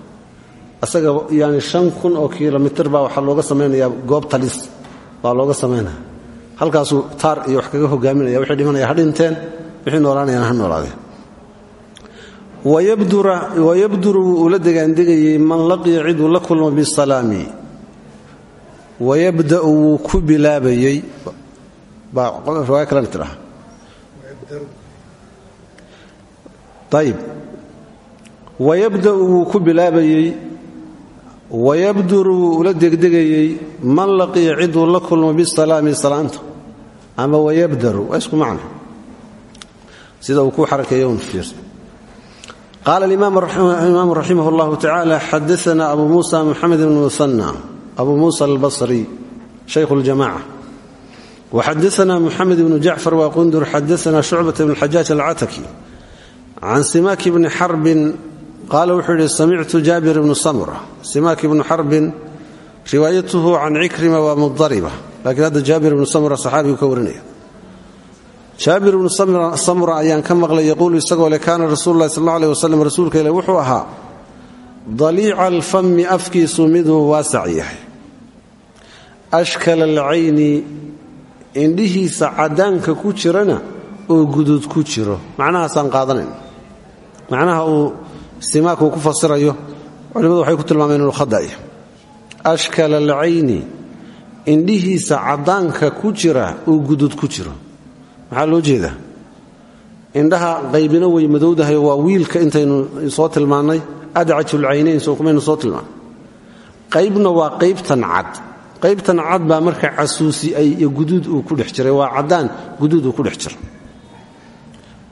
asaga yani shan kun oo kilomitir baa waxaa looga samaynayaa goob talis. Baa looga samaynaya halkaasuu taar iyo wax kaga hogaaminaya wixii dhimanaya ha wixii noolaanayaan ha noolaadeen. Wayabduru wuu ula degaandegayey man laqiya ciduu la kulmo bisalaami. Wayabda'u wuu ku bilaabayey baa riwaaya kalena tidhaha ayib wayabda'u ku bilaabayey wayabduru wuu ula degdegayey man laqiya ciduu la kulmo bisalaami salaanta ama wayabdaru waa isku macna sida uu ku xarakeeyo un fiirsa qaala imaamu raximah اllahu tacaala xadaana abu muusa muxamed bn muana abu muusa albasri shaykhu اljamaca waxadaana muxamed ibnu jacfar waa qundur xadaana shucbata bn xajaaj alcataki can simaaki bni xarbin qaala wuxuu yidhi samictu jaabir bnu samura simaaki bnu xarbin riwaayatuhu can cikrima waa mudariba laakiin hadda jaabir bnu samura saxaabigu ka warinaya jaabir bnu samura ayaan ka maqlay yaquulu isagoo le kaana rasuulu lahi sal alla aleh wasalam rasuulka ile wuxuu ahaa daliica alfami afkiisu miduu waasac yahay ashkala alcayni indhihiisa caddaanka ku jirana oo guduud ku jiro macnahaasaan istimaaku ku fasirayo. Culimmadu waxay ku tilmaameen khada'ya ashkala alcayni indhihiisa caddaanka ku jira uu guduud ku jiro. Maxaa loo jeedaa? Indhaha qaybina way madowdahay waa wiilka intaynu soo tilmaannay adcajulcaynayn soo kumaynu soo tilmaannay qaybna waa qaybtan cad. Qaybtan cad baa marka casuusi ay iyo guduud uu ku dhex jiray. Waa caddaan guduud uu ku dhex jira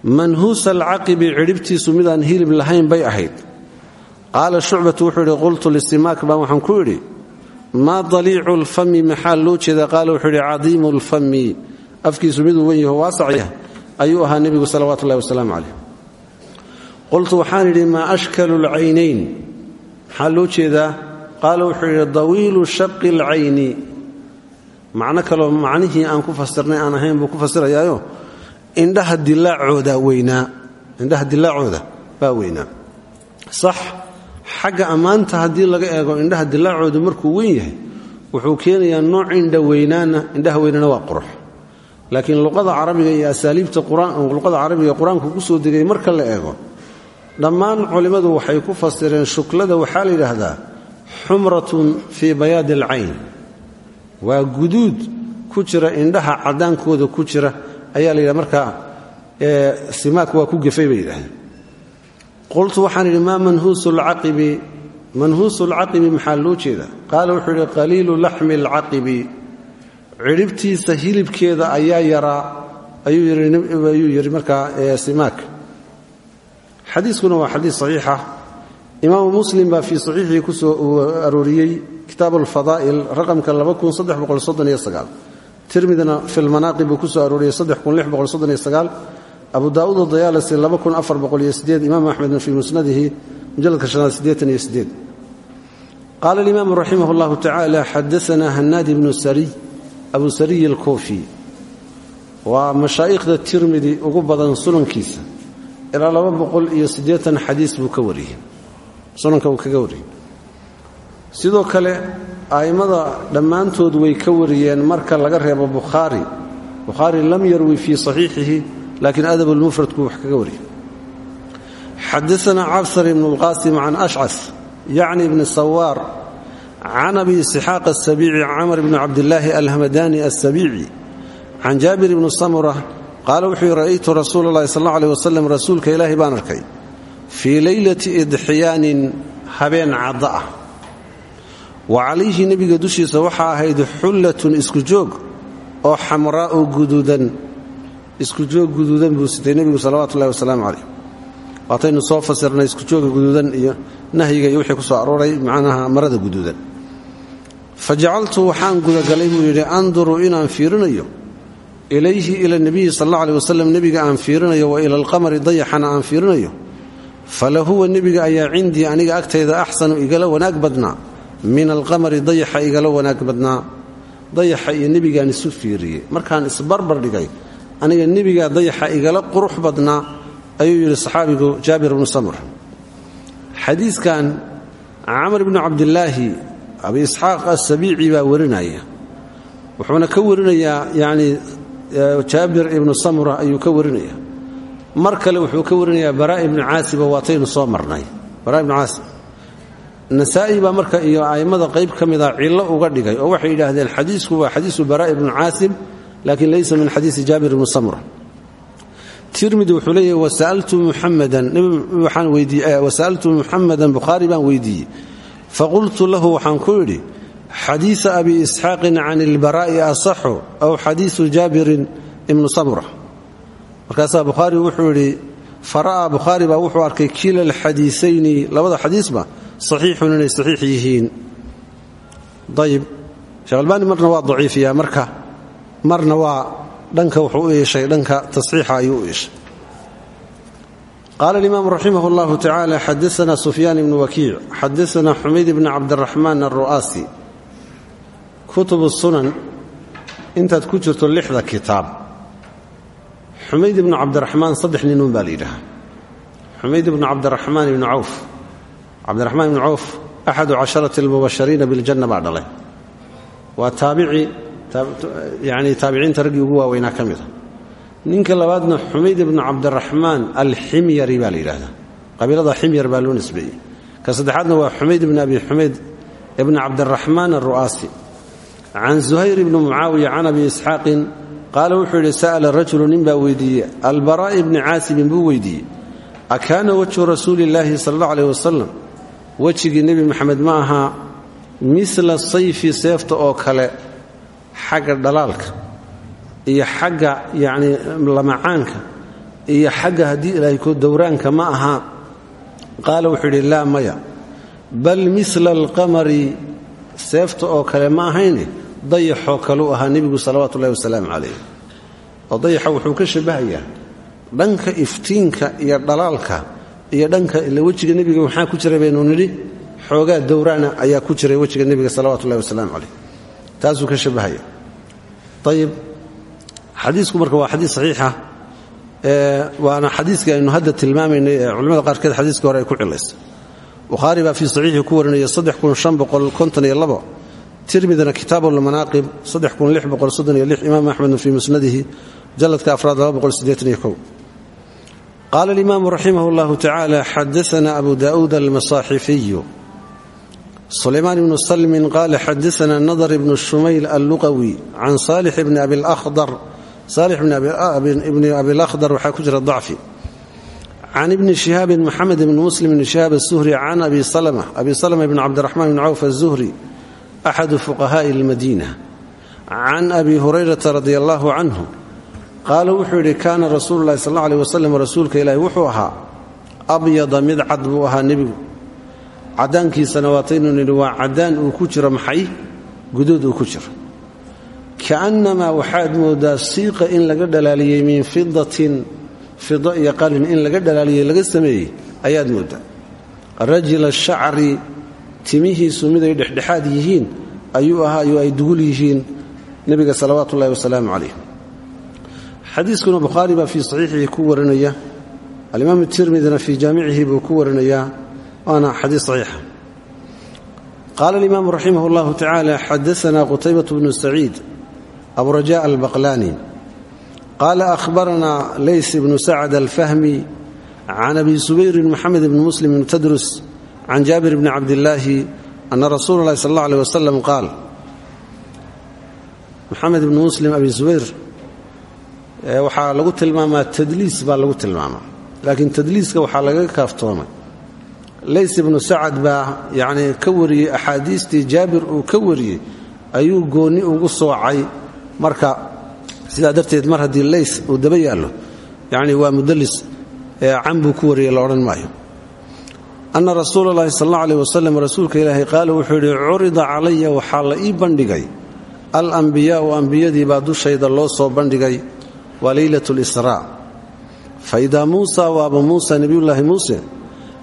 manhuusa alcaqibi cidhibtiisu midaan hilib lahayn bay ahayd. Qaala shucbatu wuxuu yidhi qultu listimaak baan waxaan ku idhi maa daliicu lfami maxaa loo jeedaa? Qaala wuxuu yidhi cadiimu lfami afkiisu miduu wen yaho waasac yahay ayuu ahaa nebigu salawaatu ullahi wasalaamu calayh. Qultu waxaan idhi maa ashkalu lcaynayn maxaa loo jeedaa? Qaala wuxuu yidhi dawiilu shaqi alcayni. Macno kaloo macnihii aan indhaha dilaacooda dilaacooda baa weynaa. Sax xagga ammaanta haddii laga eego indhaha dilaacoodu markuu weyn yahay wuxuu keenayaa nooc indha weynaana indhaha weynana waa qurux. Laakiin luqada carabiga iyo asaaliibta luqada carabiga qur'aanku ku soo degay marka la eego dhammaan culimmadu waxay ku fasireen shuklada waxaa la yidhaahdaa xumratun fii bayaadi alcayn. Waa guduud ku jira indhaha caddaankooda ku jira ayaa la yidhaha markaa simaak waa ku gefay bay yidhahdeen. Qultu waxaan idhi maa manhuusu lcaqibi manhuusu lcaqibi maxaa loo jeedaa? Qaala wuxuu yidhi qaliilu laxmi alcaqibi cidhibtiisa hilibkeeda ayaa yaraa. Ayuu yidhi markaa simaak xadiiskuna waa xadiis saxiixa. Imaamu muslim baa fii saxiixii ku soo arooriyey kitaab alfadaa'il raqamka tirmidina fi lmanaaqib buu ku soo arooriyey abu daa'uud adayaalasi imaam axmedna fii musnadihi mujaladka shanaad qaala alimaamu raximah اllahu tacaala xadaana hanaadi bnu sariy abu sariy alkoofi waa mashaa'ikhda tirmidi ugu badan sunankiisa. Ilaa xadiis buu ka sunanka uu kaga wariyey. Sidoo kale a'immada dhammaantood way ka wariyeen marka laga reebo bukhaari. Bukhaari lam yarwi fi saxiixihi laakiin adab lmufradku wax kaga wariyay xadaana cabsar ibn اlqasim can ashcas yacni ibni sawaar can abi isxaaq asabiici camar bni cabdillaahi alhamadani asabiici can jaabir ibni samura qaala wuxuu yidhi ra'aytu rasuula allahi sal allau aleh wasalam rasuulka ilaahay baan arkay fii leylati idxiyaanin habeen cadda ah wa calayhi nebiga dushiisa waxaa ahayd xullatun isku joog oo xamraa'u guduudan. Isku joog guduudan buu sitay nebigu salawatu ullahi wasalaamu calayh. Waataynu soo fasirnay isku jooga guduudan iyo nahyiga iyo wixii ku soo arooray macnaha marada guduudan. Fa jacaltu waxaan gudagalay buu yidhi anduru inaan fiirinayo. Ilayhi ila nebiyi sal alla aleh wasalam nebiga aan fiirinayo wa ila alqamari dayaxana aan fiirinayo. Falahuwa nebiga ayaa cindii aniga agtayda axsanu igala wanaag badnaa min alqamari dayaxa igala wanaag badnaa. Dayaxa iyo nebigaan isu fiiriyey. Markaan isbarbar dhigay aniga nebigaa dayaxa igala qurux badnaa ayuu yidhi saxaabigu jaabir bnu samur. Xadiiskan camar bnu cabdilaahi abi isxaaq asabiici baa warinaya. Wuxuuna ka warinayaa yacni jaabir ibnu samura ayuu ka warinaya. Mar kale wuxuu ka warinayaa baraa ibnu caasiba waataynu soo marnay. Baraa ibnu caasib nasaa'i marka iyo a'immada qayb ka mida cillo uga dhigay oo waxay yidhaahdeen xadiisku waa xadiisu baraa'i bnu caasim laakiin laysa min xadiisi jaabir ibni samra tirmidi wuxuu leeyahy wasa'altu muxamadan bukhaari baan weydiiyey. Faqultu lahu waxaan ku idhi xadiisa abi isxaaqin can ilbaraa'i asaxu aw xadiisu jaabirin ibnu samra markaasaa bukhaari wuxuu idhi fara'aa bukhaari baa wuxuu arkay kila alxadiisayni labada xadiisba saxiixun inay saxiix yihiin. Ayib sheekh marna waa daciifiyaa marka? Marna waa dhanka wuxuu u iishay dhanka tasxiixa ayuu u iishay qaala alimaamu raximah اllahu tacala xadaana sufyaan ibnu wakiic xadaana xumayd bni cabdiraxmaan alru'aasi kutubu sunan intaad ku jirto lixda kitaab. Xumayd ibnu cabdiraxmaan saddex ninuun baa la yidhaha xumayd ibnu cabdiraxmaan ibnu cawf cabdiraxmaan ibnu cawf axadu casharati almubashariina biljanna baa dhalay. Waa taabici yani taabiciinta raggii ugu waaweynaa ka mida ninka labaadna xumayd ibnu cabdiraxmaan alximyari baa la yidhaahdaa. Qabiilada ximyar baa loo nisbeeyey. Ka saddexaadna waa xumayd ibn abi xumayd ibni cabdiraxmaan alru'aasi. Can zuhayr ibni mucaawiya can abi isxaaqin qaala wuxuu yidhi sa'ala rajulu nin baa weydiiyey. Albaraa'i bni caasibin buu weydiiyey. Akaana wejhu rasuuli illaahi sala allah aleyh wasalam wejigii nebi maxamed ma ahaa misla sayfi seefta oo kale xagga dhalaalka iyo xagga yacni lamacaanka iyo xagga haddii ilaahay ko dowraanka ma ahaa qaala wuxuu yidhi laa maya. Bal misla alqamari seefta oo kale ma ahayne? Dayaxoo kaleu ahaa nebigu salawaatu ullahi wasalaamu calayh oo dayaxa wuxuu ka shabbahayaa dhanka iftiinka iyo dhalaalka iyo dhanka ila wejiga nebiga maxaa ku jira baynu nidhi xoogaa dowraana ayaa ku jiray wejiga nebiga salawatu ullahi wasalaamu calayh. Taasuu ka shabbahaya ayib xadiisku marka waa xadiis saxiixa waana xadiiskii aynu hadda tilmaamaynay ee culimmada qaarkeed xadiiskii hore ay ku cilaysay bukhaari baa fii saxiixii ku warinaya tirmidina kitaabu lmanaaqib imaam axmedna fii musnadihi jaladka afraad qaala alimaamu raximah اllahu tacaala xadaana abu daa'uud almasaaxifiyu sulaymaan ibnu salmin qaala xadaana nadar ibnu shumayl alluqawi can saalix ibni abilahdar waxaa ku jira dacfi can ibni shihaabin moxamed ibni muslim ibni shihaab asuhri can abi salma abi salma ibni cabdiraxmaan ibni cawf azuhri axadu fuqahaa'i اlmadiina can abi hurayrata radi allahu canhu qaala wuxuu yidhi kaana rasuulu llahi sal alla aleh wasalam rasuulka ilaahi wuxuu ahaa abyada mid cad buu ahaa nebigu. Caddaankiisana waataynu nidhi waa caddaan uu ku jiro maxay? Guduud uu ku jiro. Kaannamaa waxaad mooddaa siiqa in laga dhalaaliyey min fidatin fido iyo qalin in laga dhalaaliyey laga sameeyey ayaad mooddaa rajila shacri timihiisu miday dhexdhexaad yihiin ayuu ahaayo ay dugul yihiin nebiga salawaatu ullahi wasalaamu calayh xadiiskuna bukhaari baa fii saxiixihi ku warinaya alimaam tirmidina fii jaamicihi buu ku warinayaa waana xadiis saxiixa qaala alimaamu raximah اllahu tacaala xadaana qutaybat bnu saciid abu raja albaqlani qaala ahbarana leys bnu sacd alfahmi can abi subayrin maxamed bni muslim bn tadrus can jaabir bni cabdillaahi ana rasuula اllahi sal اllah aleh wasalam qaal maxamed ibni muslim abi subayr waxaa lagu tilmaamaa tadliis baa lagu tilmaamaa. Laakiin tadliiska waxaa lagaga kaaftoomay. Lays ibnu sacad baa yacnii ka wariyey axaadiistii jaabir uu ka wariyey ayuu goonni ugu soocay. Marka sidaa darteed mar haddii lays uu daba yaallo yacni waa mudallis can buu ku wariyey la maayo. Anna rasuula allahi sal alla aleh rasuulka ilaahay qaala wuxuu yidhi curida calaya waxaa la ii bandhigay. Alambiyaa'u ambiyadii baa dushayda loo soo bandhigay waa leylat lisraa fa idaa muusa waaba muusa nebiyullaahi muuse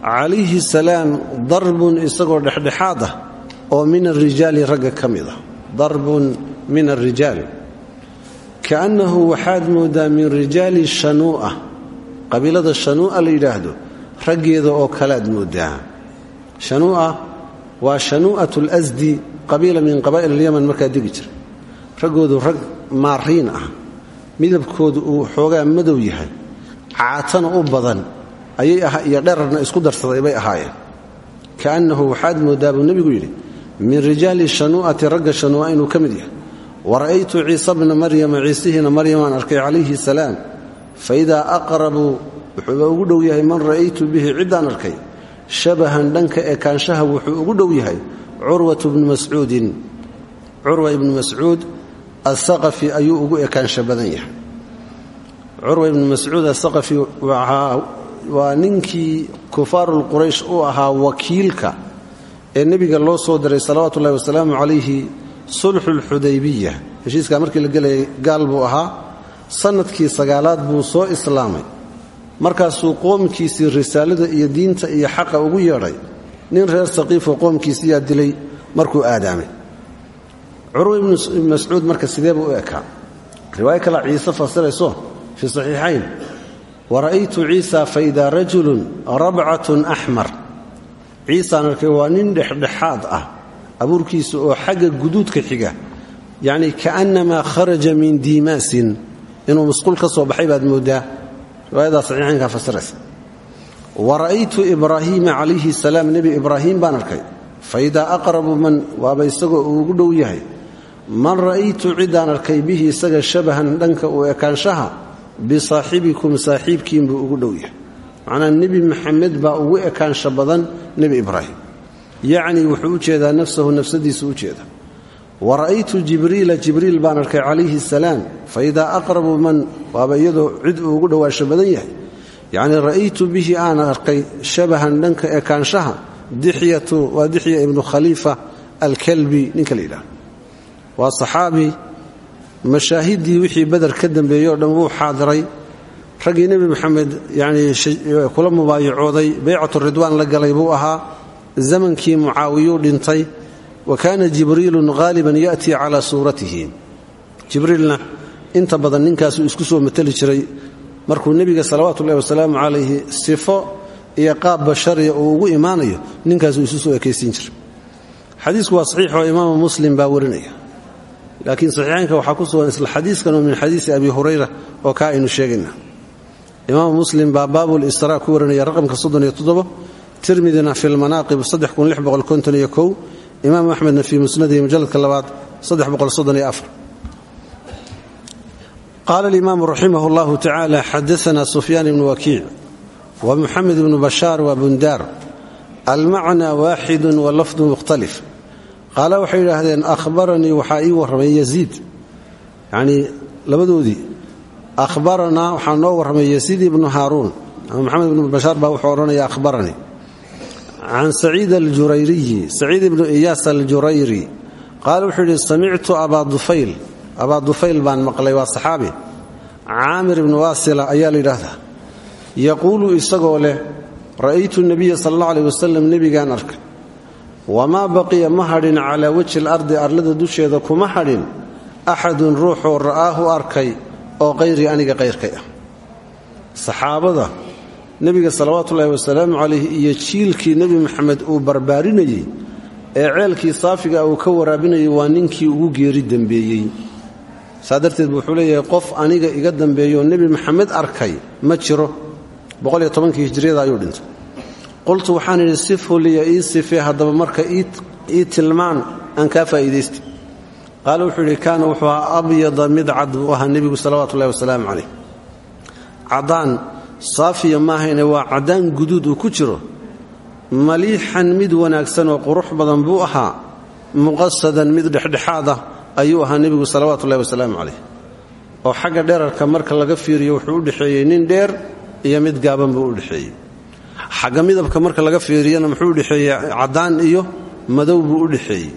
calayhi salaam darbun isagoo dhexdhexaad ah oo min alrijaali ragga ka mid ah. Darbun min alrijaal kaannahu waxaad mooddaa min rijaali shanuu'a qabiilada shanuu'a la yidhaahdo raggeeda oo kalead mooddaa shanuu'a waa shanuu'at lasdi qabiila min qabaa'il alyaman markaa degi jira raggoodu rag maariin ah midabkoodu uu xoogaa madow yahay. Caatana u badan. Ayay iyo dherarna isku darsaday bay ahaayeen. Kaannahu waxaad moodaa buu nebigu yidhi min rijaali shanuu'ati ragga shanuu'a inuu ka mid yahay. Wa ra'aytu ciisa bna maryama ciisihiina maryamaan arkay calayhi salaam. Fa idaa aqrabuu wuxuuba ugu dhow yahay man ra'aytu bihi ciddaan arkay. Shabahan dhanka ekaanshaha wuxuu ugu dhow yahay curwatu bnu mascuudin. Curwa ibnu mascuud asaqafi ayuu ugu ekaansha badan yahay curwa ibnu mascuud asaqafi waa ninkii kufaarul quraysh u ahaa wakiilka ee nebiga loo soo diray salawaatu ullahi wasalaamu calayhi sulxulxudaybiya heshiiskaa markii la gelayay gaal buu ahaa sannadkii sagaalaad buu soo islaamay markaasuu qoomkiisii risaalada iyo diinta iyo xaqa ugu yeedhay nin reer saqiifoo qoomkiisiyaa dilay markuu aadaamay curwa ibnu mascuud marka sidee buu u ekaa? Riwaayo kale ciise fasirayso fii saxiixayn. Wa ra'aytu ciisa fa idaa rajulun rabcatun axmar ciisaan arkay waa nin dhexdhexaad ah abuurkiisa oo xagga guduudka xiga. Yacni kaannamaa kharaja min diimaasin inuu musquul ka soo baxay baad mooddaa riwaayadaa saxiixaynkaa fasiraysa wa ra'aytu ibraahiima calayhi salaam nebi ibraahiim baan arkay. Fa idaa aqrabu man waaba isagoo uu ugu dhow yahay man ra'aytu ciddaan arkay bihi isaga shabahan dhanka uu ekaanshaha bisaaxibikum saaxiibkiin buu ugu dhow yahay. Macnaa nebi maxamed baa ugu ekaansha badan nebi ibraahim. Yacnii wuxuu u jeedaa nafsahu nafsadiisu u jeeda. Wa ra'aytu jibriila jibriil baan arkay calayhi salaam fa idaa aqrabu man waaba iyadoo cid uu ugu dhowaasho badan yahay. Yacnii ra'aytu bihi aan arkay shabahan dhanka ekaanshaha dixyatu waa dixya ibnu khaliifa alkalbi ninka la yidhaha waa saxaabi mashaahiddii wixii beder ka dambeeyey o dhan wuu xaadiray. Raggii nebi maxamed yanii kula mubaayacooday baycatu ridwaan la galay buu ahaa. Zamankii mucaawiyuu dhintay. Wa kaana jibriilun haaliban ya'tii calaa suuratihi. Jibriilna inta badan ninkaasuu isku soo mateli jiray. Markuu nebiga salawaatu ullahi wasalaamu calayhi sifo iyo qaab bashariya uu ugu imaanayo ninkaasuu isu soo ekaysiin jiray. Xadiisku waa saxiix oo imaamu muslim baa warinaya laakiin saxiixaynka waxaa ku sugan isla xadiiskan oo min xadiisi abi hurayra oo kaa aynu sheegayna imaamu muslim baa baabul israa ku warinaya raqamka tirmidina fi lmanaaqib imaamu axmedna fii musnadihi mujaladka labaad qaala alimaamu raximah اllahu tacaala xadaana sufyaan ibnu wakiic wa muxamed ibnu bashaar wa bundaar almacna waaxidu walafdu mukhtalif qaala waxay yidhaahdeen ahbaranii waxaa ii warramay yaziid. Yanii labadoodii ahbaranaa waxaa noo warramay yaziid ibnu haaruun. Ama maxamed ibnu bashaar baa wuxuu odhanaya ahbaranii can saciid aljurayriyi saciid ibnu iyaas aljurayri. Qaala wuxuu yidhi samictu abaa dufayl abaa dufayl baan maqlay waa saxaabi. Caamir ibnu waasila ayaa la yidhaahdaa. Isagoo leh ra'aytu nebiya sal alla aleh wasalam nebigaan arkay wamaa baqiya ma hadhin calaa wejhi alardi arlada dusheeda kuma hadhin axadun ruuxoo ra'aahu arkay oo qayrii aniga qayrkay ah. Saxaabada nebiga salawaatuullaahi wasalaamu calayh iyo jiilkii nebi maxamed uu barbaarinayey ee ceelkii saafiga uu ka waraabinayay waa ninkii ugu geeri dembeeyey saa darteed bu wuxuu leeyahay qof aniga iga dambeeyooo nebi maxamed arkay ma jiro. Boqolyotobankii hijriyada ayuu dhintay qultu waxaan idhi sifhu liya ii sifee haddaba marka ii tilmaan aan kaa faa'iidaysta qaale wuxuu yidhi kaana wuxuu ahaa abyada mid cad buu ahaa nebigu salawatullahi wasalaamu calayh. Caddaan saafiya maahayne waa caddaan guduud uu ku jiro. Maliixan mid wanaagsan oo qurux badan buu ahaa. Muqasadan mid dhexdhexaad ah ayuu ahaa nebigu salawaatullahi wasalaamu calayh. Oo xagga dherarka marka laga fiiriyo wuxuu u dhexeeyey nin dheer iyo mid gaaban buu u dhexeeyey xagga midabka marka laga fiiriyana muxuu u dhexeeyey caddaan iyo madow buu u dhexeeyey.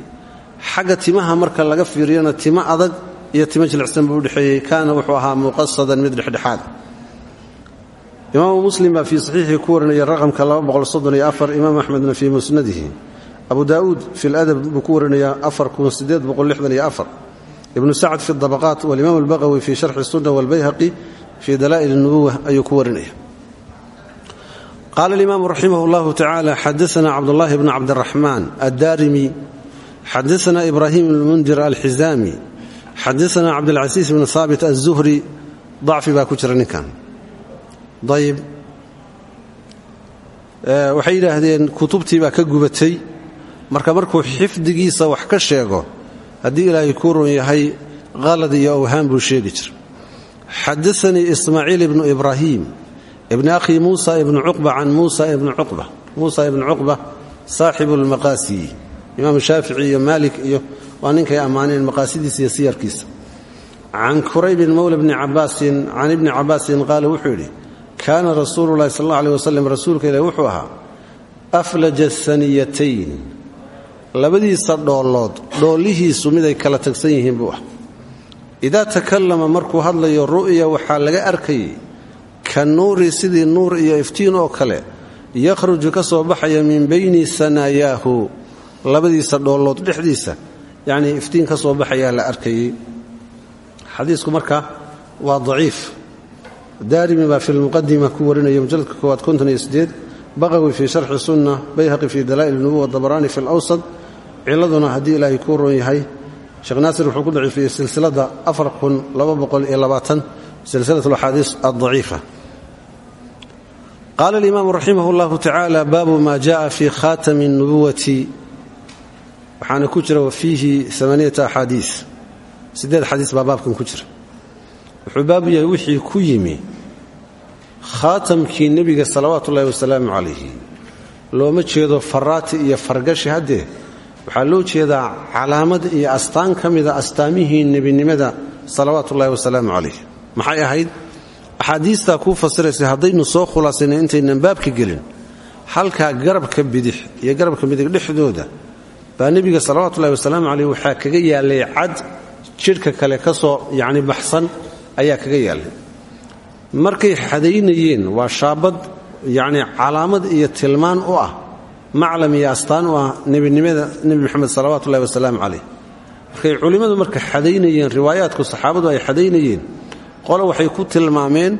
Xagga timaha marka laga fiiriyana timo adag iyo timo jilicsan buu u dhexeeyey kaana wuxuu ahaa muqasadan mid dhexdhexaad. Imaamu muslim baa fii saxiixii ku warinaya raqamka imaam axmedna fii musnadihi. Abu daauud fi ladab buu ku warinayaa ibnu sacd fi dabaqaat walimaam albaqawi fii sharxi sunna walbayhaqi fii dalaa'il nubuwa ayuu ku warinaya qaala alimaamu raximah اllahu tacaala xadaana cabdullahi bn cabdiraxmaan addarimi xadaana ibrahim lmundir alxizaami xadaana cabdilcasiis bn haabit aلzuhri dacfi baa ku jira ninkan ayib waxay yidhaahdeen kutubtii baa ka gubatay marka markuu xifdigiisa wax ka sheego haddii ilaahay kuu run yahay qalad iyo awhaan buu sheegi jira xadaanii ismaaciil ibnu ibraahim ibni akhi muusa ibnu cuqba can muusa ibni cuqba muusa ibnu cuqba saaxibu lmaqaasi imaamu shaafici iyo maalik iyo waa ninkay ammaaneen maqaasidiisa iyo siyarkiisa. Can kuraybin mowla bni cabaasin can ibni cabaasin qaala wuxuu yidhi kaana rasuulu llahi sal alla aleh wasalam rasuulka ilahi wuxuu ahaa aflaja saniyatayn. Labadiisa dhoollood dhoollihiisu miday kala tagsan yihiin buu ah idaa takallama markuu hadlayo ru'ya waxaa laga arkayay ka nuuri sidii nuur iyo iftiin oo kale yakhruju ka baxaya min bayni sanaayaahu labadiisa dhoollood dhexdiisa yacnii iftiin ka soo baxayaa la arkayey. Xadiisku marka waa daciif. Daarimi baa fi lmuqadima ku warinaya mujaladka koowaad konton iyo baqawi fii sharxi sunna bayhaqi fii dalaa'il nubuwa dabaraani fi lawsad ciladuna haddii ilaahay kuu ron yahay sheekh naasir wuxuu ku daciifiyey silsilada silsilat alaxaadiis aldaciifa qaala alimaamu raximah llahu tacaala baabu maa jaaa fi khatami nubuwati waxaana ku jira wafiihi amaniyata axaadii sideed xadiis baa baabkan ku jira wuxuu baabu yahay wixii ku yimi khaatamkii nebiga salawaatu ullahi wasalaamu calayhi looma jeedo faraati iyo fargashi haddee waxaa loo jeedaa calaamad iyo astaan ka mida astaamihii nebinimada salawaatu ullahi wasalaamu calayh maxay ahayd axaadiistaa kuu fasiraysay haddaynu soo khulaasaynay intaynan baabka gelin halkaa garabka bidix iyo garabka midig dhexdooda baa nebiga salawatullahi wasalaamu caleyh waxaa kaga yaallay cad jidhka kale ka soo yacni baxsan ayaa kaga yaallay markay xadaynayeen waa shaabad yacni calaamad iyo tilmaan u ah maclam iyo astaan u ah nebinimada nebi moxamed salawatullahi wasalaamu caleyh markay culimmadu marka xadaynayeen riwaayaadku saxaabadu ay xadaynayeen qole waxay ku tilmaameen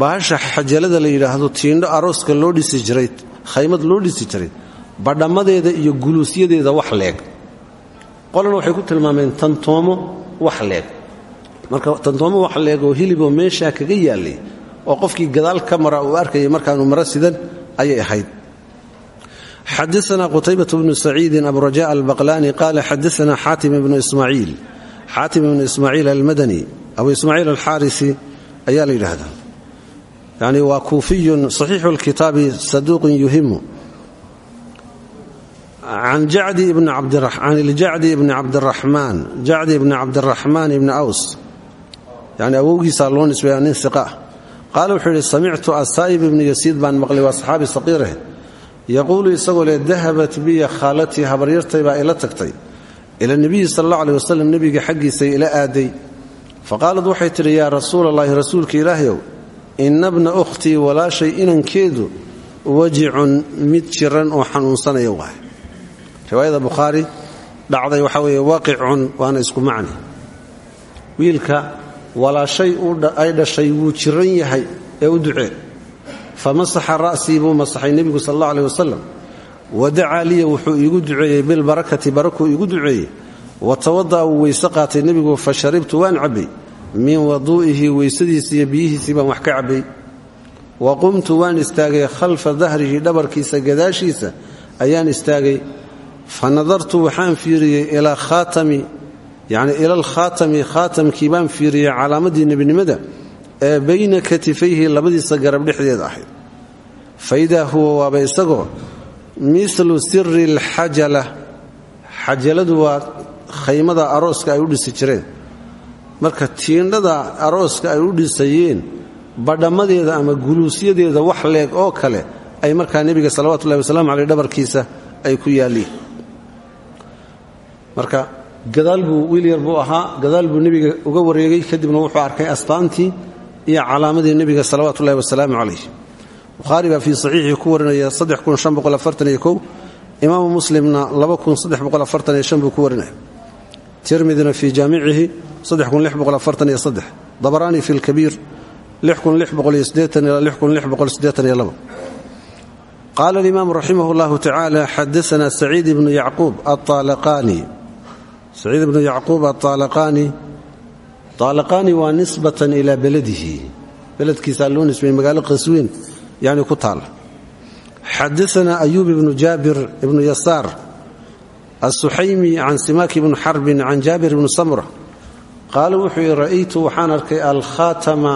baasha xajalada la yidhaahdo tiindho arooska loo dhisi jiray khaymad loo dhisi jiray badhammadeeda iyo guluusyadeeda wax leeg. Qolena waxay ku tilmaameen tantoomo wax leeg. Marka tantoomo wax leeg oo hiliboo meeshaa kaga yaallay oo qofkii gadaal ka mara uu arkayay markaanu mara sidan ayay ahayd. Xadaana qutaybat bnu saciidin aburaja albaqlani qaala xadaana xaatim ibnu ismaaciil. Xaatim ibnu ismaaciil almadani abu ismaaciil alxaarisi ayaa la yidhaahdaa. Yani waa kuufiyun saxiixu lkitaabi saduuqun yuhimu. Can iljacdi ibni cabdiraxmaan jacdi ibni cabdiraxmaan ibni aws. Yani awowgiisaa loo nisbeeya nin iqa ah qaala wuxuu yidhi samictu asaa'ib ibni yasiid baan maqlay waa saxaabi saqiireh. Yaquulu isagoo dahabat biya khaalatii habaryartay baa ila tagtay. Ila nebiyi sal alla aleh wasalam nebiga xaggiisay ila aaday faqaalad waxay tidhi yaa rasuulallaahi rasuulka ilaahyow inna bna ukhtii walaashay inankeedu wajicun mid jiran oo xanuunsanaya waay. Riwaayada bukhaari dhacday waxaa weeye waaqicun waana isku macni. Wiilka walaashay ay dhashay wuu jiran yahay ee u ducee. Fa masaxa ra'sii buu masaxay nebigu sal alla aleh wasalam wa dacaa liya wuxuu iigu duceeyey bilbarakati barakuu iigu duceeyey wa tawada'a wuu weyse qaatay nebigu fa sharibtu waan cabbay min waduu'ihi weysadiisi iyo biyihiisii baan wax ka cabbay wa qumtu waan istaagay khalfa dahrihi dhabarkiisa gadaashiisa ayaan istaagay. Fa nadartu waxaan fiiriyey ilaa khaatami yacni ila alkhaatami khaatamkii baan fiiriyey calaamaddii nebinimada ee bayna katifayhi labadiisa garab dhexdeeda ahayd. Fa idaa huwa waaba isagoo milu siri alxajala. Xajaladu khaymada arooska ay u dhisi jireen. Marka tiindhada arooska ay u dhisayeen badhammadeeda ama guluusyadeeda wax leeg oo kale ay markaa nebiga salawatullahi wasalaamu caleyh dhabarkiisa ay ku yaalliin. Marka gadaal buu buu ahaa gadaal buu nebiga uga wareegay kadibna wuxuu arkay astaantii iyo calaamadii nebiga salawaatullahi wasalaamu calayh bukhaari baa fii saxiixii ku warinaya imaamu muslimna buu ku warinaya tirmidina fii jaamicihi dabaraani fi lkabiir qaala alimaamu raximah اllahu tacaala xadaana saciid ibnu yacquub aaalaqaani aalaqaani waa nisbatan ilaa beladihi beledkiisaa loo nisbeeyey magaalo qaswiin yani ku taala xadaana ayuub ibnu jaabir ibnu yasaar asuxaymi can simaaki ibnu xarbin can jaabir ibni samra qaala wuxuu yidhi ra'aytu waxaan arkay alkhaatama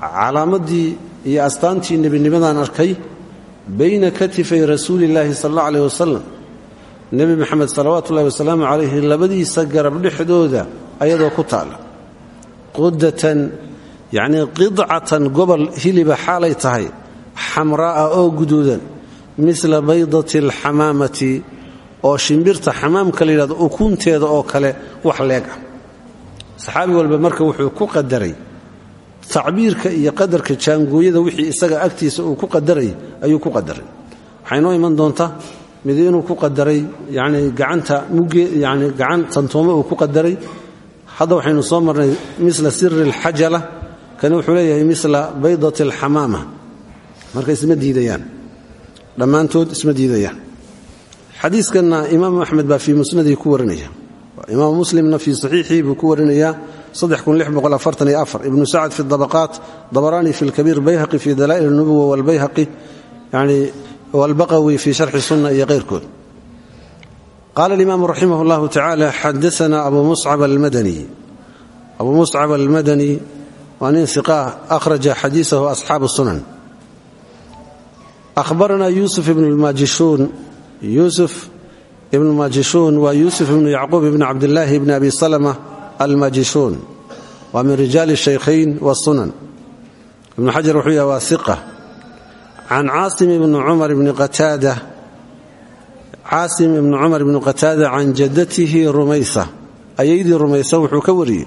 calaamadii iyo astaantii nebinimadaan arkay bayna katifay rasuulillaahi sal alla aleh wasalam nebi maxamed salawaatu ullahi wasalaamu calayhi labadiisa garab dhexdooda ayadoo ku taala qudatan yacnii qidcatan gobol hiliba xaalay tahay xamraa'a oo guduudan misla baydati alxamaamati oo shimbirta xamaamka la yidhahdo ukunteeda oo kale wax leeg ah. Saxaabi walba marka wuxuu ku qadaray tacbiirka iyo qadarka jaangooyada wixii isaga agtiisa uu ku qadaray ayuu ku qadaray. Waxay noo iman doontaa? Mid inuu ku qadaray yani gacanta mugge yani gacan tantoome uu ku qadaray? Hadda waxaynu soo marnay misla siri alxajala kani wuxuu leeyahay misla baydati alxamaama marka isma diidayaan. Dhammaantood isma diidayaan xadiikanna imaam axmed baa fii musnadii ku warinaya. Imaam muslimna fii saxiixii buu ku warinayaa ibnu sacad fi dabaqaat dabarani fi lkabiir bayhaqi fi dalaa'il nubuwa walbayhaqi yani walbaqawi fi sharxi sunna iyo keyrkood qaala alimaamu raximah اllahu tacaala xadaana abu muscab almadani. Abu muscab almadani waa nin iqa ahraja xadiisahu asxaabu sunan. Ahbaranaa yuusuf ibn lmaajishuun yusuf ibn majishuun waa yuusuf ibnu yacquub ibn cabdillaahi ibni abi salama almajishuun waa min rijaali shaykhayn wasunan ibnu xajar wuxuu yaha waa iqa can caasim ibni cumar ibni qataada caasim ibni cumar ibni qataada can jaddatihi rumaysa ayaydii rumaysa wuxuu ka wariyey.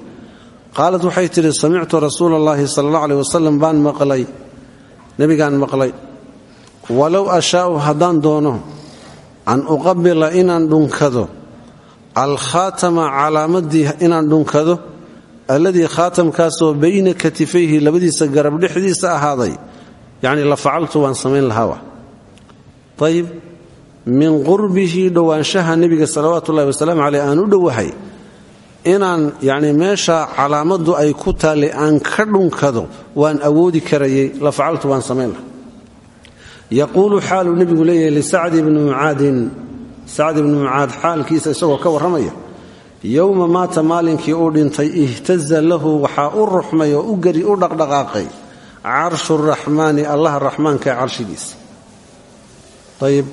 Qaalat waxay tidhi samictu rasuula allahi sala allah aleh wasalam baan maqlay nebigaan maqlay. Walow ashaa'u haddaan doono an uqabila inaan dhunkado. Alkhaatama calaamadii inaan dhunkado alladii khaatamkaasoo bayna katifayhi labadiisa garab dhexdiisa ahaaday. Yacni la facaltu waan samayn lahaaba ayib min qurbihi dhowaanshaha nebiga salawaatu ullahi wasalaamu caleyh aan u dhowahay inaan yacni meesha calaamaddu ay ku taallay aan ka dhunkado waan awoodi karayay la facaltu waan samayn laha yaquulu xaaluu nebigu leeyahay lisacdi bni mucaadin sacd ibni mucaad xaalkiisa isagoo ka warramaya yowma maata maalinkii uu dhintay ihtaza lahu waxaa u ruxmay oo u dhaqdhaqaaqay carshu raxmaani allaha raxmaanka carshigiisa. Ayib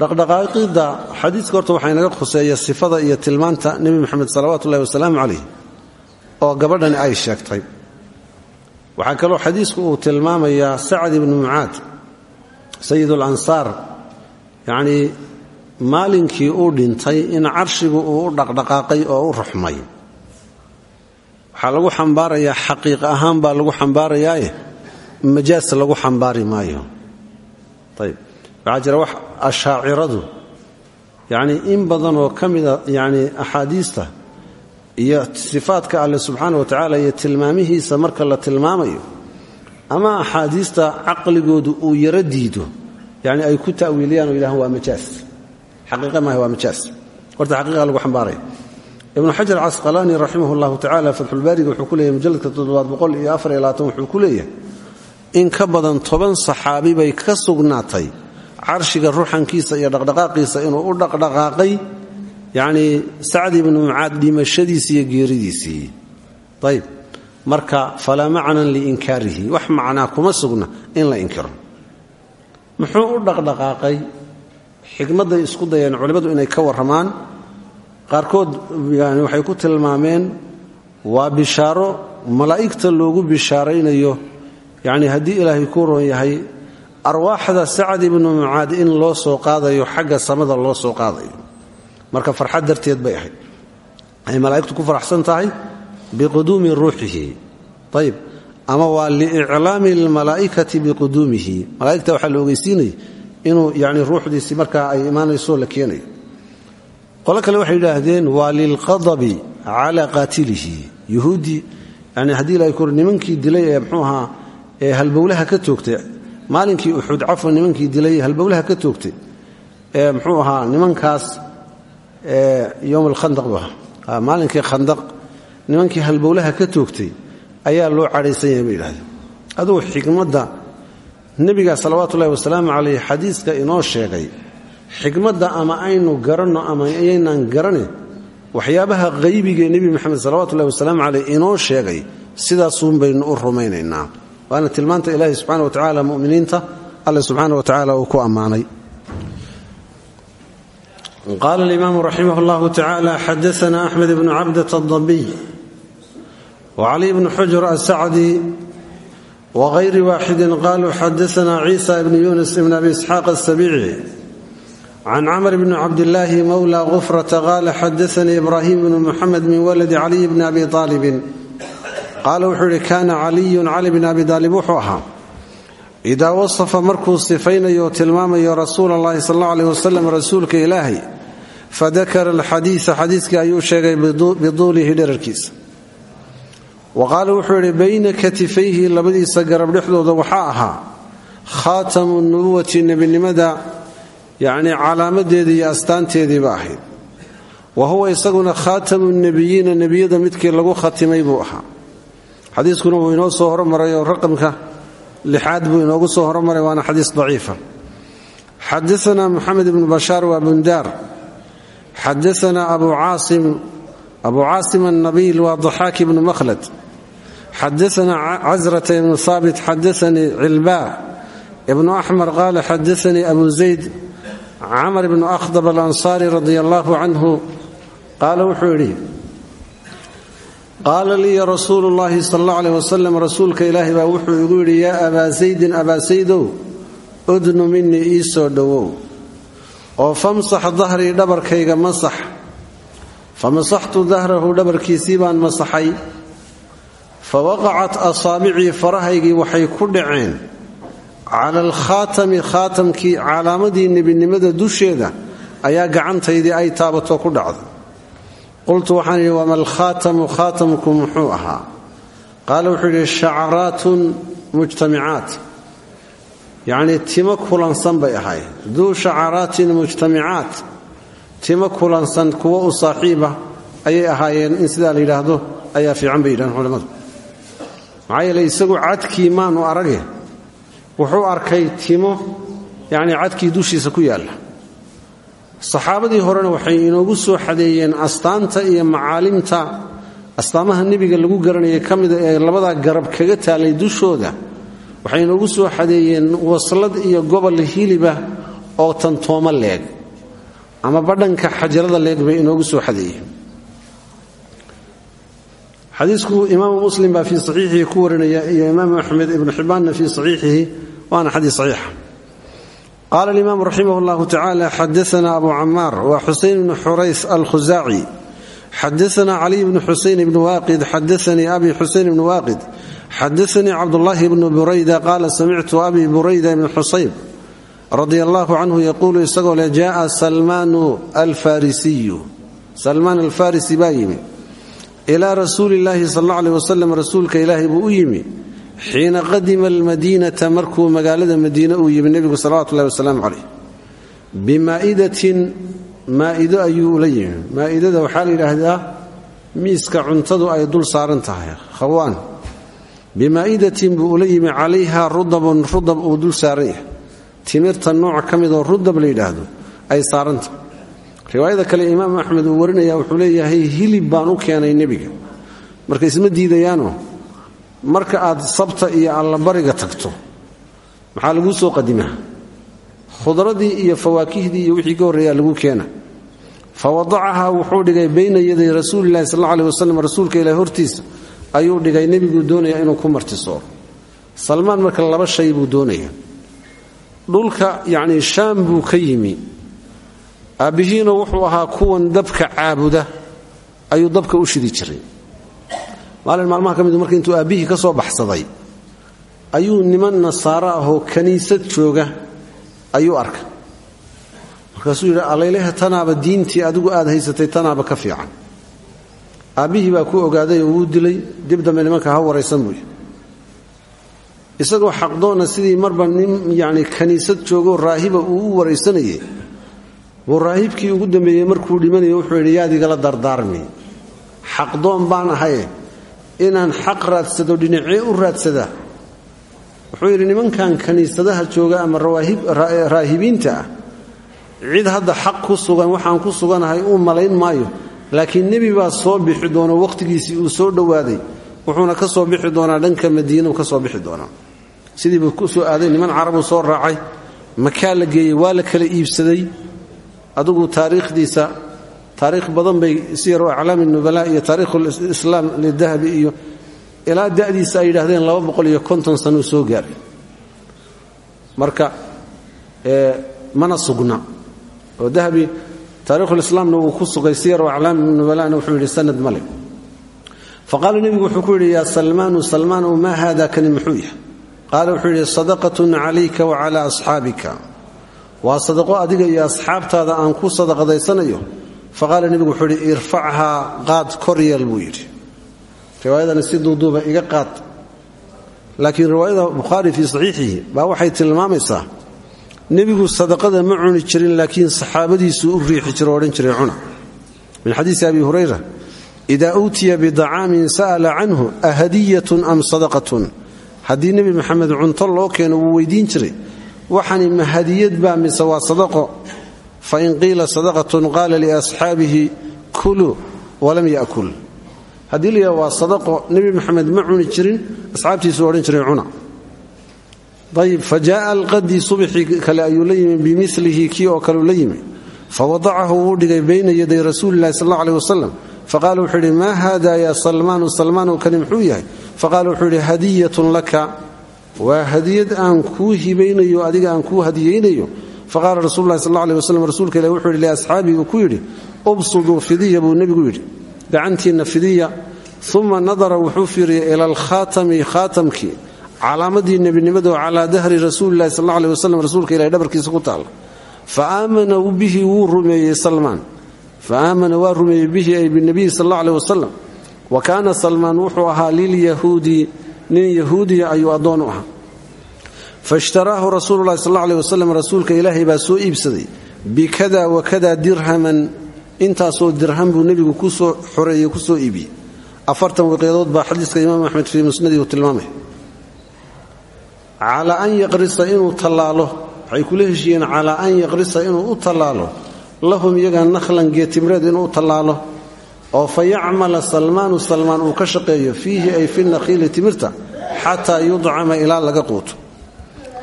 dhaqdhaqaaqidda xadiiska horta waxaa inaga khuseeya sifada iyo tilmaanta nebi moxamed salawaatu ullahi wasalaamu calayh oo gabadhani ay sheegtay waxaa kaloo xadiisku uu tilmaamayaa sacd ibnu mucaad sayid alansaar. Yacnii maalinkii uu dhintay in carshigu uu u dhaqdhaqaaqay oo u ruxmay. Waxaa lagu xambaarayaa xaqiiq ahaan baa lagu xambaarayaaye majaas lagu xambaari maayo. Ayb waxaa jira wax ashaaciradu. Yacnii in badanoo ka mida yacnii axaadiista iyo sifaadka alle subxaana wa tacaala iyo tilmaamihiisa marka la tilmaamayo ama axaadiista caqligoodu uu yaro diido yani ay ku ta'wiiliyaan oo yidhahaan waa majaas xaqiiqa maaha waa majaas horta xaqiiqa lagu xambaaraya ibnu xajar casqalaani raximah allahu tacala fatxulbaariga wuxuu ku leeyahy mujalladka toddobaad boqol iyo afar iyo labaatan wuxuu ku in ka badan toban saxaabi bay ka sugnaatay carshiga ruxankiisa iyo dhaqdhaqaaqiisa inuu u dhaqdhaqaaqay yacnii sacd ibnu mucaad dhimashadiisii iyo geeridiisii ayb marka falaa macnan liinkaarihi wax macnaa kuma sugna in la inkiro. Muxuu u dhaqdhaqaaqay? Xikmadday isku dayeen culimmadu inay ka warramaan. Qaarkood yani waxay ku tilmaameen waa bishaaro malaa'igta loogu bishaaraynayo. Yacnii haddii ilaahay ku roon yahay arwaaxda sacad ibnu mucaad in loo soo qaadayo xagga samada loo soo qaadayo marka farxad darteed bay ahayd. Ay malaa'igtu ku faraxsan tahay biquduumi ruuxihi. Ayib ama waa liiclaami almalaa'ikati biquduumihi. Malaa'igta waxaa la ogeysiinaya inuu yani ruuxdiisii markaa ay imaanayso la keenayo qolo kale waxay yidhaahdeen waa lilqadabi cala qaatilihi. Yuhuuddii yani haddii ilahay kor nimankii dilay ee mxuu ahaa ee halbowlaha ka toogtay maalinkii uxud cafwan nimankii dilay halbowlaha ka toogtay ee mxuu ahaa nimankaas yowm alkhandaq bu ahaa maalinkii khandaq nimankii halbowlaha ka toogtay ayaa loo cadhaysan yahay bay xikmadda nebiga salawaatuullahi wasalaamu calayh xadiiska inoo sheegay xikmadda ama aynu garanno ama ayaynaan garanin waxyaabaha qaybigee nebi maxamed salawatullahi wasalaamu caleyh inoo sheegay sidaasuun baynu u rumaynaynaa. Waana tilmaanta ilaahi subxana wa tacala muminiinta alle subxaana wa tacala uu ku ammaanay qaala alimaamu raximah llahu tacala xadaana axmed bnu cabdat adabiy wcali bnu xujr asacdi wغayri waaxidin qaluu xadaana ciisa bn yunis bn abi isxaaq asabici can camr bni cabdillaahi mowla gufrata qaala xadaanii ibraahim bnu muxamed min waladi caliy bni abi aalibin qaala wuxuu yihi kaana caliyun cali bni abi aalib wuxuu ahaa idaa wasafa markuu sifaynayo o tilmaamayo rasuula allahi sal alla aleh wasalam rasuulka ilaahay fadakara alxadiisa xadiiskii ayuu sheegay biduulihi dherarkiisa wa qaala wuxuu yidhi bayna katifayhi labadiisa garab dhexdooda waxaa ahaa khaatamu nubuwati nebinimada yacnii calaamadeedii iyo astaanteediiba ahayd wa huwa isaguna khaatamu nebiyiina nebiyada midkii lagu khatimay buu ahaa xadiiskuna wuu inoo soo hormaray oo raqamka lixaad buu inoogu soo hormaray waana xadiis daciifa xadaana moxamed ibnu bashaar waa bundaar xadaana abu caasim annabiil waa daxaak ibnu makhlad xadaana casrata ibnu haabit xadaanii cilbaa ibnu axmar qaala xadaanii abu zayd camr ibnu akhdab alansaari radia allaahu canhu qaala wuxuu yidhi qaala liya rasuulu llaahi sal alla aleh wasalam rasuulka ilaahi baa wuxuu igu yidhi yaa abaa saydin abaa saydow udnu minii ii soo dhowow oo famsax dahrii dhabarkayga masax. Famasaxtu dahrahu dhabarkiisii baan masaxay. Fa waqacat asaabicii farahaygii waxay ku dhaceen. Cala alkhaatami khaatamkii calaamadii nebinimada dusheeda ayaa gacantaydii ay taabato ku dhacday qultu waxaan yidhi wama alkhaatamu khaatamku muxuu ahaa. Qaala wuxuu yidhi shacaraatun mujtamicaat yacnii timo kulansan bay ahay. Duu shacaraatin mujtamicaat. Timo kulansan kuwo u saaxiiba ayay ahaayeen in sidaa la yidhaahdo ayaa fiican bay yidhahdeen culimmadu maxaa yeele isagu cadkii maanu arage wuxuu arkay timo yacnii cadkii dushiisa ku yaalla. Saxaabadii horena waxay inoogu soo xadeeyeen astaanta iyo macaalimta astaamaha nebiga lagu garanayay ka mida ee labadaa garab kaga taalay dushooda waxay inoogu soo xadeeyeen waslad iyo gobol hiliba oo tantooma leeg. Ama badhanka xajarada leeg bay inoogu soo xadeeyeen. Xadiisku imaamu muslim baa fii saxiixihi ku warinaya iyo imaamu axmed ibnu xibbaanna fii saxiixihi waana xadiis saxiixa qaala alimaamu raximah llahu tacala xadaana abu camaar waa xuseyn bnu xurays alkhusaaci xadaana caliy bnu xuseyn bni waaqid. Xadaanii abi xuseyn bni waaqid xadaanii cabdullaahi bnu burayda qaala samictu abi burayda ibni xusayb radia allahu canhu yaquulu isagoo le jaaa salmaanu alfarisiyu salmaan alfarisi baa yimi ilaa rasuuli illaahi sal alla aleh wasalam rasuulka ilaahay buu u yimi xiina qadima almadiinata markuu magaalada madiine uu yimi nebigu salawatu ullahi wasalaamu caleyh bimaa'idatin maa'ido ayuu ula yimi maa'idada waxaa la yidhaahdaa miiska cuntadu ay dul saaran tahay bimaa'idatin buu ula yimi calayha rudabun rudab uu dul saaran yahay. Timirta nooc ka midoo rudab la yidhaahdo ay saaranta. Riwaayada kale imaam axmed uu warinaya wuxuu leeyahay hilib baan u keenay nebiga. Marka isma diidayaano marka aad sabta iyo allabariga tagto maxaa laguu soo qadimaa khudradii iyo fawaakihdii iyo wixii ka horreeyaa lagu keena. Fa wuxuu dhigay bayna yaday rasuulilahi sal alla aleh wasalam rasuulka ilaah hortiisa ayuu dhigay nebiguu doonaya inuu ku martisooro salmaan marka laba shay buu doonaya. Dhulka yacnii shaam buu ka yimi. Aabbihiina wuxuu ahaa kuwan dabka caabuda. Ayuu dabka u shidi jiray. Maalin maalmaha ka midu marka intuu aabbihii ka soo baxsaday ayuu niman nasaaro ahoo kaniisad jooga ayuu arkay. Markaasuu yidhi allayleha tanaaba diintii adigu aad haysatay tanaaba ka fiican aabbihii baa ku ogaaday oo wuu dilay dib dambe nimanka ha waraysan buuyi isagoo xaqdoonna sidii marba nin yacni kaniisad joogoo raahiba uu u waraysanayay wuu raahibkii ugu dambeeyey markuu dhimanayo wuxuu yidhi yaad igala dardaarmi. Xaqdoon baan ahaye inaan xaq raadsado dhinacee u raadsadaa? Wuxuu yidhi nimankan kiniisadaha jooga ama raahibiinta ah cid hadda xaq ku sugan waxaan ku suganahay uu malayn maayo laakiin nebi baa soo bixi doono wakhtigiisii uu soo dhowaaday wuxuuna ka soo bixi doonaa dhanka madiinau ka soo bixi doonaa. Sidiibuu ku soo aaday niman carabuu soo raacay makaa la geeyey waa la kala iibsaday. Adugu taariikhdiisa taariikh badan bay siyaru aclaami nubala iyo taariikhulislaam lidahabi iyo ilaa da'diisa ay konton sanuu soo gaaray. Marka mana sugna. Oo dahabi taarikhulislaamna wuu ku sugay siyaru aclaami nubalana wuxuu yidhi sanad male faqaala nebigu wuxuu ku yidhi yaa salmaanu salmaanow maa haada kani muxuu yahay qaala wuxuu yidhi sadaqatun calayka wa cala asxaabika. Waa sadaqo adiga iyo asxaabtaada aan ku sadaqadaysanayo. Faqaala nebigu wuxuu yidhi irfachaa qaad kor yeel buu yidhi. Riwaayadani si duuduuba iga qaad nebigu sadaqada ma cuni jirin laakiin saxaabadiisuu u riixi jiro odhan jiray cuna. Min xadiisi abi hurayra ida uutiya bidacaamin sa'ala canhu ahadiyatun am sadaqatun? Haddii nebi maxamed cunto loo keeno wuu weydiin jiray waxani ma hadiyad baa mise waa sadaqo? Fain qiila sadaqatun qaala liasxaabihi kuluu walam yakul. Haddii la yidhaha waa sadaqo nebi maxamed ma cuni jirin asxaabtiisuu odhan jiray cuna ayib fa jaaa alqadii subxii kale ayuu la yimi bimilihi kii oo kaleu la yimi. Fawadacahu wuu dhigay bayna yaday rasuulilahi sal alla aleh wasalam faqaala wuxuu yidhi maa haada yaa salmaanu? Salmaanow kani muxuu yahay? Faqaala wuxuu yidhi hadiyatun laka. Waa hadiyad aan kuu hibaynayo adiga aan kuu hadiyaynayo. Faqaala rasuululahi sal aleh waslm rasuulka ilah wuxuu yidhi liasxaabii uu ku yidhi. Ubsuduu fidiya buu calaamadii nebinimado calaa dahri rasuulilahi sal aleh waslm rasuulka ilahi dhabarkiisa ku taalla fa aamana bihi wuu rumeeyey salmaan. Fa aamana waa rumeeyey bihi ay binabiyi sal alla aleh wasalam wa kaana salmaan wuxuu ahaa lilyahuudi nin yahuudiya ayuu addoon u ahaa. Faishtaraahu rasuululahi sal aleh rasuulka ilaahay baa soo iibsaday bikada wakada dirhaman intaasoo dirham buu nebigu ku soo xoreeyey ku soo iibiyey. Afartan wiqyadood baa xadiiska imaam axmed fii musnadii uu tilmaamay calaa an yaqrisa inuu tallaalo. Waxay kula heshiiyeen calaa an yaqrisa inuu u tallaalo. Lahum iyaga nakhlan geetimreed inuu u tallaalo. Oo fa yacmala salmaanu salmaan uu ka shaqeeyo. Fiihi ay fi nakhiili timirta xataa yudcama ilaa laga quuto.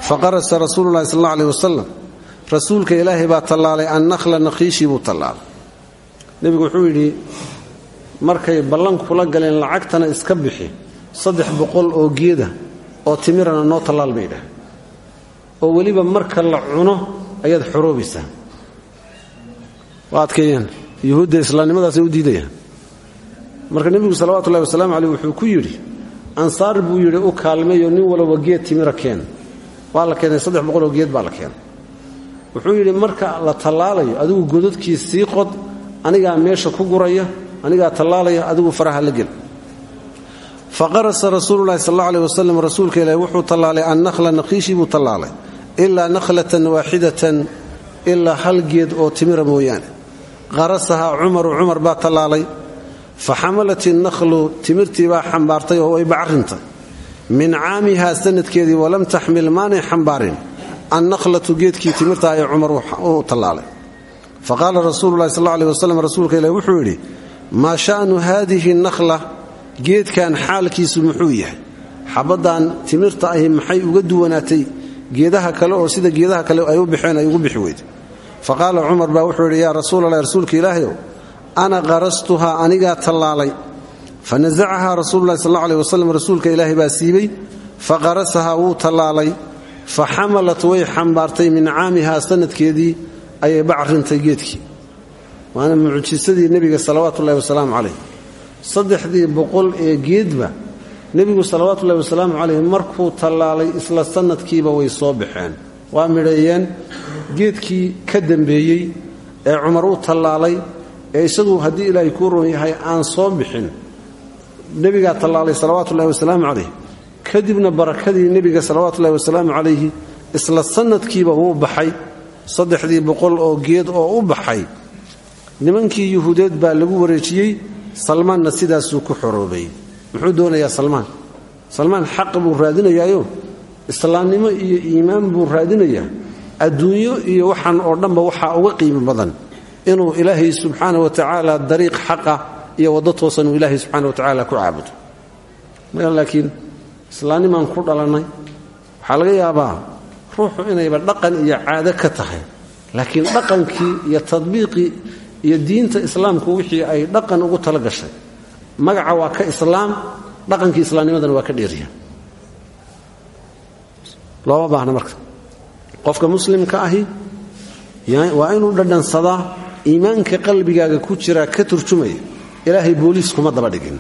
Faqarasa rasuululahi sal alla aleh wasalam rasuulka ilaahay baa tallaalay annahla nakhiishii buu tallaalay. Nebigu wuxuu yidhi markay ballan kula galeen lacagtana iska bixi. Saddex boqol oo geeda oo timirana noo tallaal oo weliba marka la cuno ayaad xoroobaysaa waa adkeeyaan. Yuhuudda u diidayaan. Marka nebigu salawatullahi wasalaamu caleyh wuxuu ku yidhi ansaar buu yidhi u kaalmeeyo nin walba geed timira keen. Waa la keenay saddex boqoloo geed baa la keenay. Wuxuu yidhi marka la tallaalayo adigu godadkii sii qod anigaa meesha ku guraya anigaa tallaalaya adigu faraha la gel faqarasa rasuululahi sal alla aleh wasalam rasuulka ilaahi wuxuu tallaalay annahla nakhiishii buu tallaalay ilaa nakhlatan waaxidatan ilaa hal geed oo timira mooyaane. Qarasahaa cumaru cumar baa tallaalay fa xamalat innahlu timirtii baa xambaartay oo way bacarintay min caamihaa sanadkeedii walam taxmil maanay xambaarin annakhlatu geedkii timirta ee cumar u tallaalay. Fa qaala rasuululahi sal aleh wasalam rasuulka ilahi wuxuu yidhi maa geedkan xaalkiisu muxuu yahay? Xabaddan timirta ahi maxay uga duwanaatay? Geedaha kale oo sida geedaha kale ay u baxeen ay ugu bixi weyda fa qaala cumar baa wuxuu yidhi yaa rasuulalahi rasuulka ilaahayow ana qarastuhaa anigaa tallaalay. Fa nasacahaa rasuululahi sal aleh wasalam rasuulka ilaahay baa siibay. Fa qarasahaa wuu tallaalay. Fa xamalat way xambaartay min caamihaa sanadkeedii ayay bacrintay geedkii. Waana mucjisadii nebiga salawaatuullahi wasalaamu calayh saddexdii boqol ee geedba nebigu salawaatuullahi wasalaamu calayh markuu tallaalay isla sanadkiiba way soo baxeen. Waa midheeyeen geedkii ka dambeeyey ee cumar u tallaalay ee isagu haddii ilaahay kuu roon yahay aan soo bixin nebigaa tallaalay salawaatuullahi wasalaamu calayh kadibna barakadii nebiga salawaatuullahi wasalaamu calayhi isla sanadkiiba wuu baxay saddexdii boqol oo geed oo u baxay. Nimankii yuhuudeed baa lagu wareejiyey salmaanna sidaasuu ku xoroobay. Muxuu doonayaa salmaan? Salmaan xaq buu raadinayaayo? Islaamnimo iyo iimaan buu raadinayaa? Adduunyo iyo waxaan oo dhanba waxaa uga qiimo badan. Inuu ilaahay subxaana wa tacaala dariiq xaqa iyo waddo toosan uu ilaahay subxana wa tacaala ku caabudo. Laakiin islaamnimaan ku dhalannay waxaa laga yaabaa ruuxu inayba dhaqan iyo caado ka tahay. Laakiin dhaqankii iyo tadbiiqii iyo diinta islaamku wixii ay dhaqan ugu tala gashay. Magaca waa ka islaam dhaqankii islaamnimadana waa ka dheeriya. Looma baahna marka. Qofka muslimka ahi waa inuu dhadhansadaa iimaanka qalbigaaga ku jiraa ka turjumaya. Ilaahay booliis kuma daba dhigin.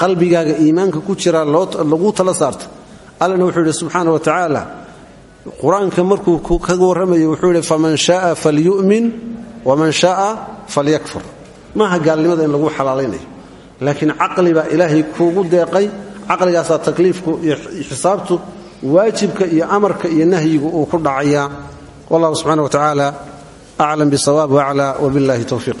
Qalbigaaga iimaanka ku jiraa lagu tala saarta. Allana wuxuu yidhi subxaana wa tacaala qur'aanka markuu kaga warramayo wuxuu yidhi faman shaaa falyu'min waman shaaa falyakfur maaha gaalnimada in lagu xalaalaynayo laakiin caqli baa ilaahay kuugu deeqay caqligaasaa takliifku iyo xisaabtu waajibka iyo amarka iyo nahyigu uu ku dhacayaa wallahu subxana wa tacaala aclam bisawaab waclaa wabillahi towfiiq